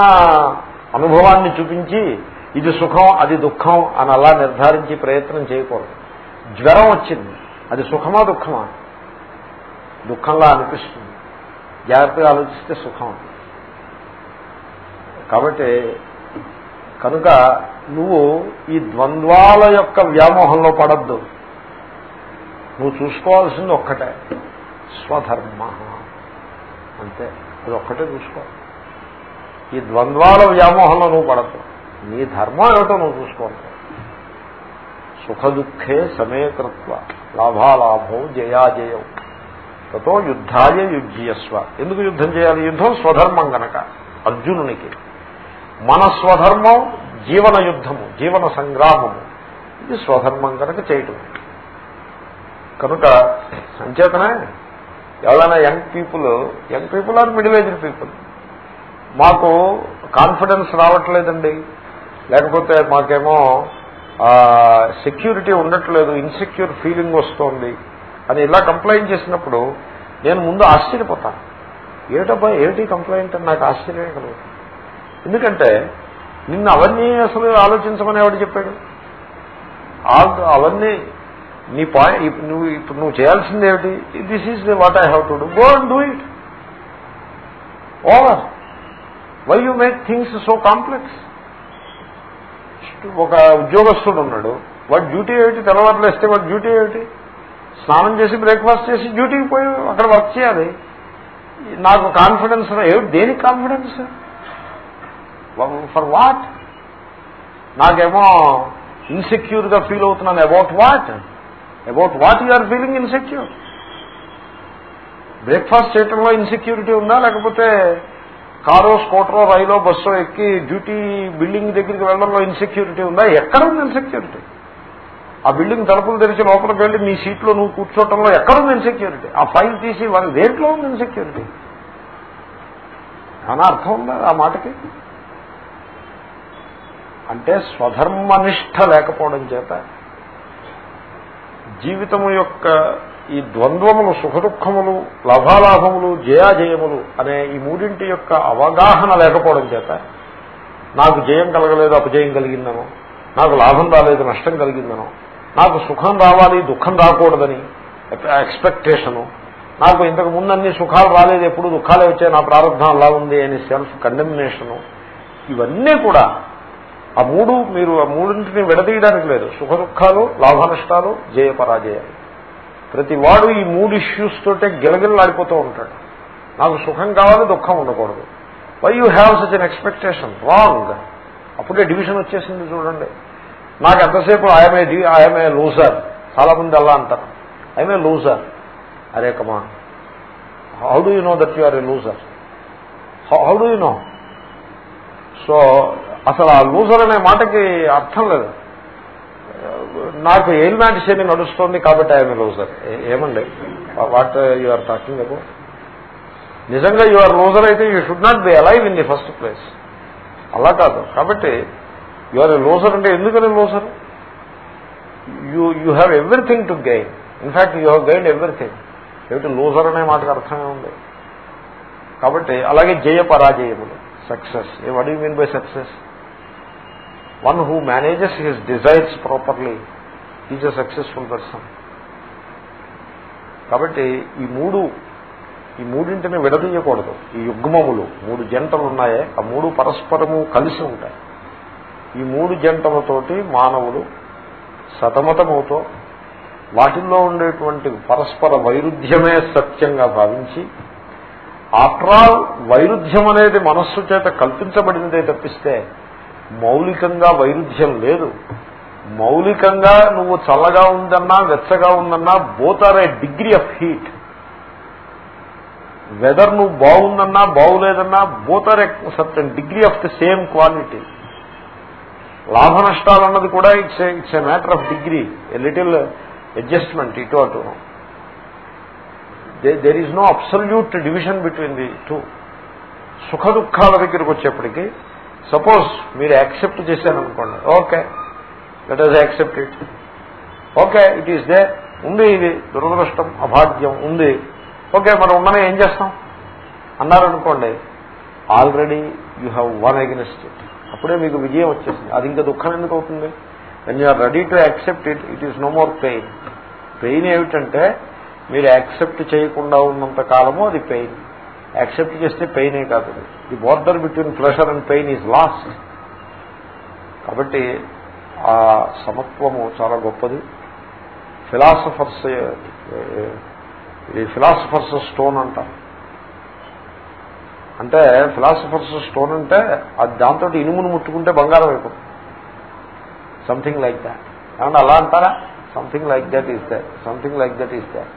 అనుభవాన్ని చూపించి ఇది సుఖం అది దుఃఖం అని అలా నిర్ధారించి ప్రయత్నం చేయకూడదు. జ్వరం వచ్చింది. అది సుఖమా దుఃఖమా? దుఃఖంలా అనిపిస్తుంది. జాగ్రత్తగా ఆలోచిస్తే సుఖం. కాబట్టి కనుక నువ్వు ఈ ద్వంద్వాల యొక్క వ్యామోహంలో పడద్దు. నువ్వు చూసుకోవాల్సింది ఒక్కటే. స్వధర్మ. అంతే. అది ఒక్కటే చూసుకోవాలి. ఈ ద్వంద్వాల వ్యామోహంలో నువ్వు పడద్దు నీ ధర్మం ఏమిటో నువ్వు చూసుకోవాలి సుఖదుఖే సమేకృత్వ లాభాలాభం జయాజయం. తతో యుద్ధాయ యుజ్యస్వ. ఎందుకు యుద్ధం చేయాలి? యుద్ధం స్వధర్మం గనక అర్జునునికి. మన స్వధర్మం జీవన యుద్ధము జీవన సంగ్రామము. ఇది స్వధర్మం కనుక చేయటం. కనుక సంచేతనే ఎవరైనా young people young people or middle aged people. మాకు కాన్ఫిడెన్స్ రావట్లేదండి. లేకపోతే మాకేమో సెక్యూరిటీ ఉండట్లేదు ఇన్సెక్యూర్ ఫీలింగ్ వస్తోంది అని ఇలా కంప్లైంట్ చేసినప్పుడు నేను ముందు ఆశ్చర్యపోతాను. ఏటబ్బా ఏమిటి కంప్లైంట్ అని నాకు ఆశ్చర్యమే కలుగుతుంది ఎందుకంటే నిన్ను అవన్నీ అసలు ఆలోచించమని ఎవడు చెప్పాడు అవన్నీ నీ పాయింట్ నువ్వు ఇప్పుడు నువ్వు చేయాల్సింది ఏమిటి this is what I have to do go and do it over why you make things so complex ఒక ఉద్యోగస్తుడు ఉన్నాడు. వాడి డ్యూటీ ఏమిటి? తెల్లవారులు వేస్తే వాడు డ్యూటీ ఏమిటి? స్నానం చేసి బ్రేక్ఫాస్ట్ చేసి డ్యూటీకి పోయి అక్కడ వర్క్ చేయాలి. నాకు కాన్ఫిడెన్స్ ఏమిటి? దేనికి కాన్ఫిడెన్స్ ఫర్ వాట్ నాకేమో ఇన్సెక్యూర్గా ఫీల్ అవుతున్నాను. About what about what you are feeling insecure breakfast చేయటంలో ఇన్సెక్యూరిటీ ఉందా? లేకపోతే కారో స్కూటరో రైలో బస్సో ఎక్కి డ్యూటీ బిల్డింగ్ దగ్గరికి వెళ్ళడంలో ఇన్సెక్యూరిటీ ఉందా? ఎక్కడ ఉంది ఇన్సెక్యూరిటీ ఆ బిల్డింగ్ తలుపులు తెరిచి లోపలికి వెళ్ళి నీ సీట్లో నువ్వు కూర్చోవటంలో ఎక్కడ ఉంది ఇన్సెక్యూరిటీ ఆ ఫైల్ తీసి వాళ్ళ దేంట్లో ఉంది ఇన్సెక్యూరిటీ ఏమైనా అర్థం ఉందా ఆ మాటకి? అంటే స్వధర్మనిష్ట లేకపోవడం చేత జీవితం యొక్క ఈ ద్వంద్వములు సుఖదుఖములు లాభాలాభములు జయాజయములు అనే ఈ మూడింటి యొక్క అవగాహన లేకపోవడం చేత నాకు జయం కలగలేదు అపజయం కలిగిందనో నాకు లాభం రాలేదు నష్టం కలిగిందనో నాకు సుఖం రావాలి దుఃఖం రాకూడదని ఎక్స్పెక్టేషను నాకు ఇంతకు ముందు అన్ని సుఖాలు రాలేదు ఎప్పుడు దుఃఖాలే వచ్చాయి నా ప్రారంభం అలా ఉంది అని సెల్ఫ్ కండెమినేషను ఇవన్నీ కూడా ఆ మూడు మీరు ఆ మూడింటిని విడదీయడానికి లేదు. సుఖ దుఃఖాలు లాభ నష్టాలు జయ పరాజయాలు. ప్రతి వాడు ఈ మూడు ఇష్యూస్ తోటే గిలగిలలాడిపోతూ ఉంటాడు. నాకు సుఖం కావాలి దుఃఖం ఉండకూడదు. Why you have such an expectation wrong అప్పుడే డివిజన్ వచ్చేసింది చూడండి. నాకు ఎంతసేపు ఆయమే ఆయమే లూజర్ చాలా మంది అలా అంటారు. ఐఎమ్ ఏ లూజర్ అరే కమా how do you know that you are a loser how do you know so అసలు ఆ లూజర్ అనే మాటకి అర్థం లేదు. నాకు ఎయిల్మాంట్ శని నడుస్తోంది కాబట్టి ఆయన లూజర్ ఏమండి? What you are talking about నిజంగా యు ఆర్ లూజర్ అయితే you should not be alive in the first place అలా కాదు. కాబట్టి యు ఆర్ లూజర్ అంటే ఎందుకని loser you you have everything to gain in fact you have gain everything ఏమిటి loser అనే మాటకు అర్థమే ఉంది? కాబట్టి అలాగే జయ పరాజయములు. Success what you mean by success one who manages his desires properly is a successful person కాబట్టి ఈ మూడు ఈ మూడింటిని విడదీయకూడదు. ఈ యుగ్మములు మూడు జంటలు ఉన్నాయే ఆ మూడు పరస్పరము కలిసి ఉంటాయి. ఈ మూడు జంటలతోటి మానవులు సతమతమవుతో వాటిల్లో ఉండేటువంటి పరస్పర వైరుధ్యమే సత్యంగా భావించి ఆఫ్టర్ ఆల్ వైరుధ్యం అనేది మనస్సు చేత కల్పించబడినదే తప్పిస్తే మౌలికంగా వైరుధ్యం లేదు. మౌలికంగా నువ్వు చల్లగా ఉందన్నా వెచ్చగా ఉందన్నా both are a degree of heat whether నువ్వు బాగుందన్నా బాగులేదన్నా both are certain degree of the same quality లాభ నష్టాలు అన్నది కూడా it's it's a matter of degree a little adjustment ఇటు అటు. There is no absolute division between the two సుఖ దుఃఖాల దగ్గరికి వచ్చేప్పటికీ సపోజ్ మీరు యాక్సెప్ట్ చేశారనుకోండి okay let us accept it okay it is the ఉంది ఇది దురదృష్టం అభాగ్యం ఉంది. ఓకే మనం ఉండనే ఏం చేస్తాం? అన్నారనుకోండి already you have won against it అప్పుడే మీకు విజయం వచ్చేసింది. అది ఇంకా దుఃఖం ఎందుకు అవుతుంది? And you're ready to accept it it is no more pain pain ఏమిటంటే మీరు యాక్సెప్ట్ చేయకుండా ఉన్నంత కాలము అది పెయిన్ యాక్సెప్ట్ చేస్తే పెయినే కాదు. The border between pleasure and pain is lost కాబట్టి ఆ సమత్వము చాలా గొప్పది. ఫిలాసఫర్స్ ఇది ఫిలాసఫర్స్ స్టోన్ అంటారు. అంటే ఫిలాసఫర్స్ స్టోన్ అంటే అది దాంతో ఇనుమును ముట్టుకుంటే బంగారం అయిపోతుంది. సంథింగ్ లైక్ దాట్ ఏమన్నా అలా అంటారా? Something like that is that something like that is that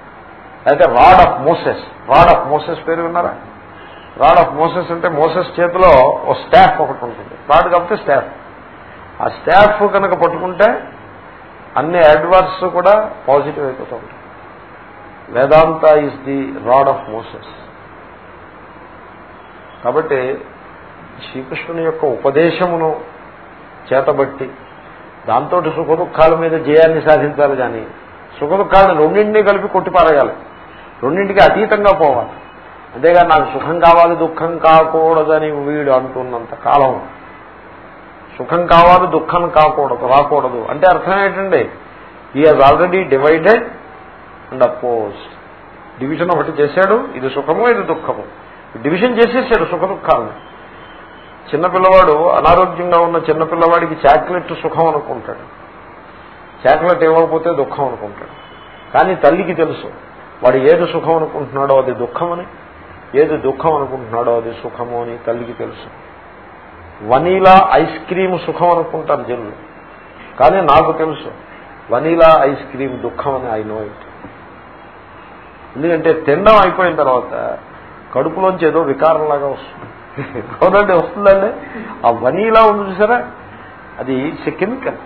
అయితే rod of Moses rod of Moses పేరు విన్నారా? రాడ్ ఆఫ్ మోసెస్ అంటే మోసెస్ చేతిలో ఓ స్టాఫ్ ఒకటి ఉంటుంది. రాడ్ కాబట్టి స్టాఫ్. ఆ స్టాఫ్ కనుక పట్టుకుంటే అన్ని అడ్వర్స్ కూడా పాజిటివ్ అయిపోతూ ఉంటాయి. Vedanta is the rod of Moses. కాబట్టి శ్రీకృష్ణుని యొక్క ఉపదేశమును చేతబట్టి దాంతో సుఖదుఖాల మీద జయాన్ని సాధించాలి కానీ సుఖదుఖాలను రెండింటినీ కలిపి కొట్టిపారేయాలి. రెండింటికి అతీతంగా పోవాలి. అంతేగా నాకు సుఖం కావాలి దుఃఖం కాకూడదని వీడు అంటున్నంత కాలం. సుఖం కావాలి దుఃఖం కాకూడదు రాకూడదు. అంటే అర్థం ఏంటండి? ఈ has already divided and opposed division ఒకటి చేశాడు ఇది సుఖము ఇది దుఃఖము. డివిజన్ చేసేసాడు సుఖ దుఃఖాలను చిన్నపిల్లవాడు అనారోగ్యంగా ఉన్న చిన్నపిల్లవాడికి చాక్లెట్ సుఖం అనుకుంటాడు. చాక్లెట్ ఇవ్వకపోతే దుఃఖం అనుకుంటాడు. కానీ తల్లికి తెలుసు వాడు ఏది సుఖం అనుకుంటున్నాడో అది దుఃఖమని. ఏది దుఃఖం అనుకుంటున్నాడో అది సుఖము అని తల్లికి తెలుసు. వనీలా ఐస్ క్రీమ్ సుఖం అనుకుంటారు జనులు. కానీ నాకు తెలుసు వనీలా ఐస్ క్రీమ్ దుఃఖం అని ఐ నో ఇట్. ఎందుకంటే తినడం అయిపోయిన తర్వాత కడుపులోంచి ఏదో వికారంలాగా వస్తుంది. అవునండి వస్తుందండి. ఆ వనీలా ఉంది చూసారా? అది ఇట్స్ కెమికల్.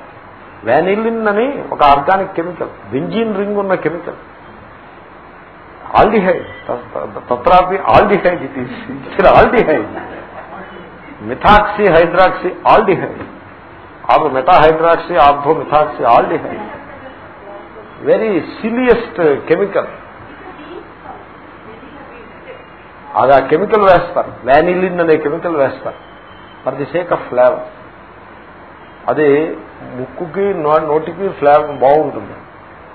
వ్యానిలిన్ అని ఒక ఆర్గానిక్ కెమికల్ బెంజిన్ రింగ్ ఉన్న chemical. Aldehyde. తత్రాపి aldehyde it is it's aldehyde. Methoxy hydroxy aldehyde. Ortho metahydroxy ortho methoxy aldehyde. Very silliest chemical అది ఆ కెమికల్ వేస్తారు. వ్యానిలిన్ అనే కెమికల్ వేస్తారు. For the sake of flavour అది ముక్కుకి నోటికి ఫ్లేవర్ బాగుంటుంది.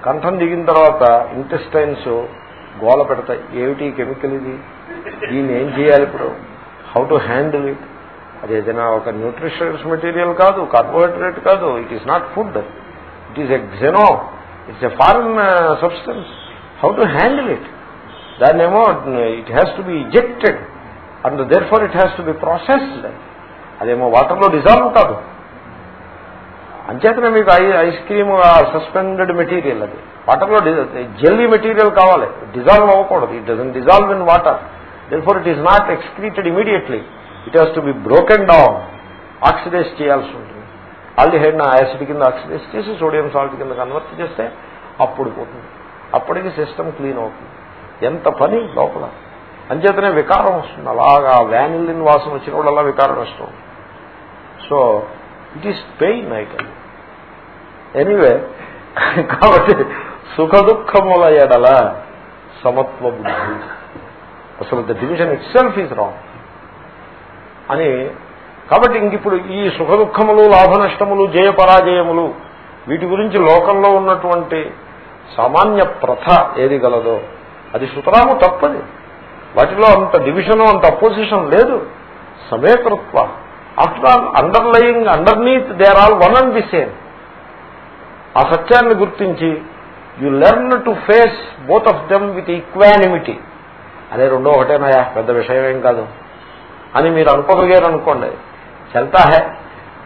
కంఠం దిగిన తర్వాత ఇంటెస్టైన్స్ గోల పెడతాయి ఏమిటి కెమికల్ ఇది? దీన్ని ఏం చేయాలి ఇప్పుడు? హౌ టు హ్యాండిల్ ఇట్ అది ఏదైనా ఒక న్యూట్రిషన్స్ మెటీరియల్ కాదు కార్బోహైడ్రేట్ కాదు. It is not food it is a xeno it's a foreign substance how to handle it దాన్నేమో it has to be ejected and therefore it has to be processed అదేమో వాటర్లో dissolve కాదు. అంచేతనే మీకు ఐ ice cream suspended material అది. వాటర్లో jelly material కావాలి. Dissolve అవ్వకూడదు. It doesn't dissolve in water then for it is not excreted immediately it has to be broken down oxidize చేయాల్సి ఉంటుంది. ఆల్డిహైడ్ యాసిడ్ కింద ఆక్సిడైజ్ చేసి సోడియం సాల్ట్ కింద convert చేస్తే అప్పుడు పోతుంది. అప్పటికి సిస్టమ్ క్లీన్ అవుతుంది. ఎంత పని? లోపల. అంచేతనే వికారం వస్తుంది. అలాగా వ్యానిలిన్ వాసన వచ్చిన అలా వికారం వస్తుంది. So it is pain item anyway కాబట్టి సుఖ దుఃఖముల ఎడల సమత్వ బుద్ధి అసలు the division itself is wrong అని కాబట్టి ఇంక ఇప్పుడు ఈ సుఖ దుఃఖములు లాభ నష్టములు జయ పరాజయములు వీటి గురించి లోకంలో ఉన్నటువంటి సామాన్య ప్రథ ఏది గలదో అది సుతరాము తప్పది. వాటిలో అంత డివిజన్ అంత అపోజిషన్ లేదు. సమేకృత్వ after all underlying underneath there all one and the same ఆ సత్యాన్ని గుర్తించి you learn to face both of them with equanimity అదే రెండో ఒకటేనాయా పెద్ద విషయం ఏం కాదు. అని మీరు అనుకోగలిగారు అనుకోండి. చెల్తా హే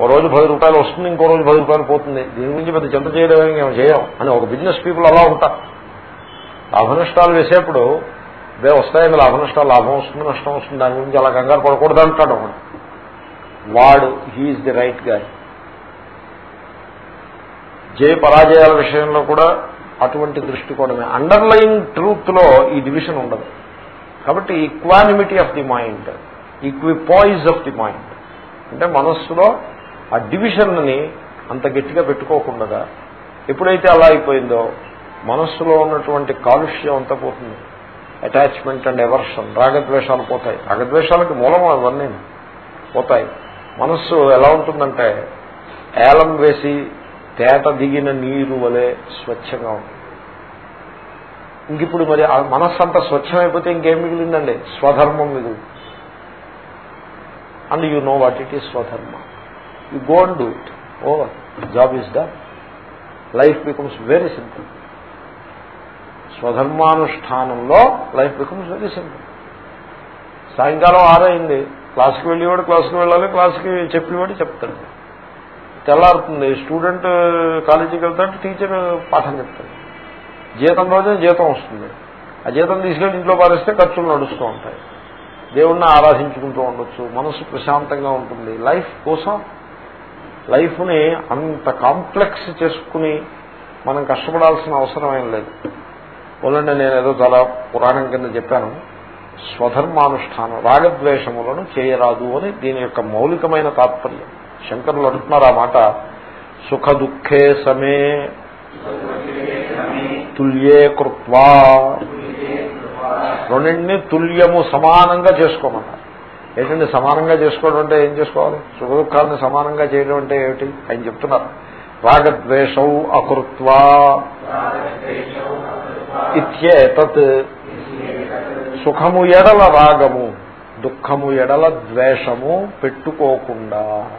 ఓ రోజు పది రూపాయలు వస్తుంది ఇంకో రోజు పది రూపాయలు పోతుంది. దీని గురించి పెద్ద చింత చేయడం ఏం చేయం. అని ఒక బిజినెస్ పీపుల్ అలా ఉంటారు. లాభ నష్టాలు వేసేప్పుడు ఇవే వస్తాయని లాభనష్టాలు లాభం వస్తుంది నష్టం వస్తుంది దాని గురించి అలా కంగారు పడకూడదు అంటాడు వాడు. He is the right guy జయ పరాజయాల విషయంలో కూడా అటువంటి దృష్టికోణమే. అండర్లయింగ్ ట్రూత్లో ఈ డివిజన్ ఉండదు. కాబట్టి equanimity of the mind equipoise of the mind అంటే మనస్సులో ఆ డివిజన్ని అంత గట్టిగా పెట్టుకోకుండా ఎప్పుడైతే అలా అయిపోయిందో మనస్సులో ఉన్నటువంటి కాలుష్యం అంతా పోతుంది. అటాచ్మెంట్ అండ్ ఎవర్షన్ రాగద్వేషాలు పోతాయి. రాగద్వేషాలకి మూలం అవన్నీ పోతాయి. మనస్సు ఎలా ఉంటుందంటే ఏలం వేసి తేట దిగిన నీరు వలె స్వచ్ఛంగా ఉంటుంది. ఇంక ఇప్పుడు మరి మనస్సు అంతా స్వచ్ఛమైపోతే ఇంకేం మిగిలిందండి? స్వధర్మం మిగులు. And you know what it is స్వధర్మ. You go and do it over job is done life becomes very simple స్వధర్మానుష్ఠానంలో life becomes very simple సాయంకాలం ఆరైంది. క్లాస్కి వెళ్ళేవాడు క్లాస్కి వెళ్ళాలి క్లాస్కి చెప్పేవాడు చెప్తాడు. తెల్లారుతుంది. స్టూడెంట్ కాలేజీకి వెళ్తాడు టీచర్ పాఠం చెప్తాడు. జీతం రోజే జీతం వస్తుంది. ఆ జీతం తీసుకెళ్ళి ఇంట్లో పారేస్తే ఖర్చులు నడుస్తూ ఉంటాయి. దేవుణ్ణి ఆరాధించుకుంటూ ఉండొచ్చు. మనసు ప్రశాంతంగా ఉంటుంది. లైఫ్ కోసం లైఫ్ని అంత కాంప్లెక్స్ చేసుకుని మనం కష్టపడాల్సిన అవసరం ఏం లేదు. పోలండి నేను ఏదో చాలా పురాణం కింద చెప్పాను. స్వధర్మానుష్ఠానం రాగద్వేషములను చేయరాదు అని దీని యొక్క మౌలికమైన తాత్పర్యం. శంకరులు అంటున్నారు ఆ మాట సుఖ దుఃఖే సమే తుల్యే కృత్వా. రెండింటినీ తుల్యము సమానంగా చేసుకోమన్నారు ఏంటంటే సమానంగా చేసుకోవడం అంటే ఏం చేసుకోవాలి? సుఖ దుఃఖాలను సమానంగా చేయడం అంటే ఏమిటి? ఆయన చెప్తున్నారు రాగద్వేషౌ అకృత్వా. ఇత్యేతత్ సుఖము ఎడల రాగము దుఃఖము ఎడల ద్వేషము పెట్టుకోకుండా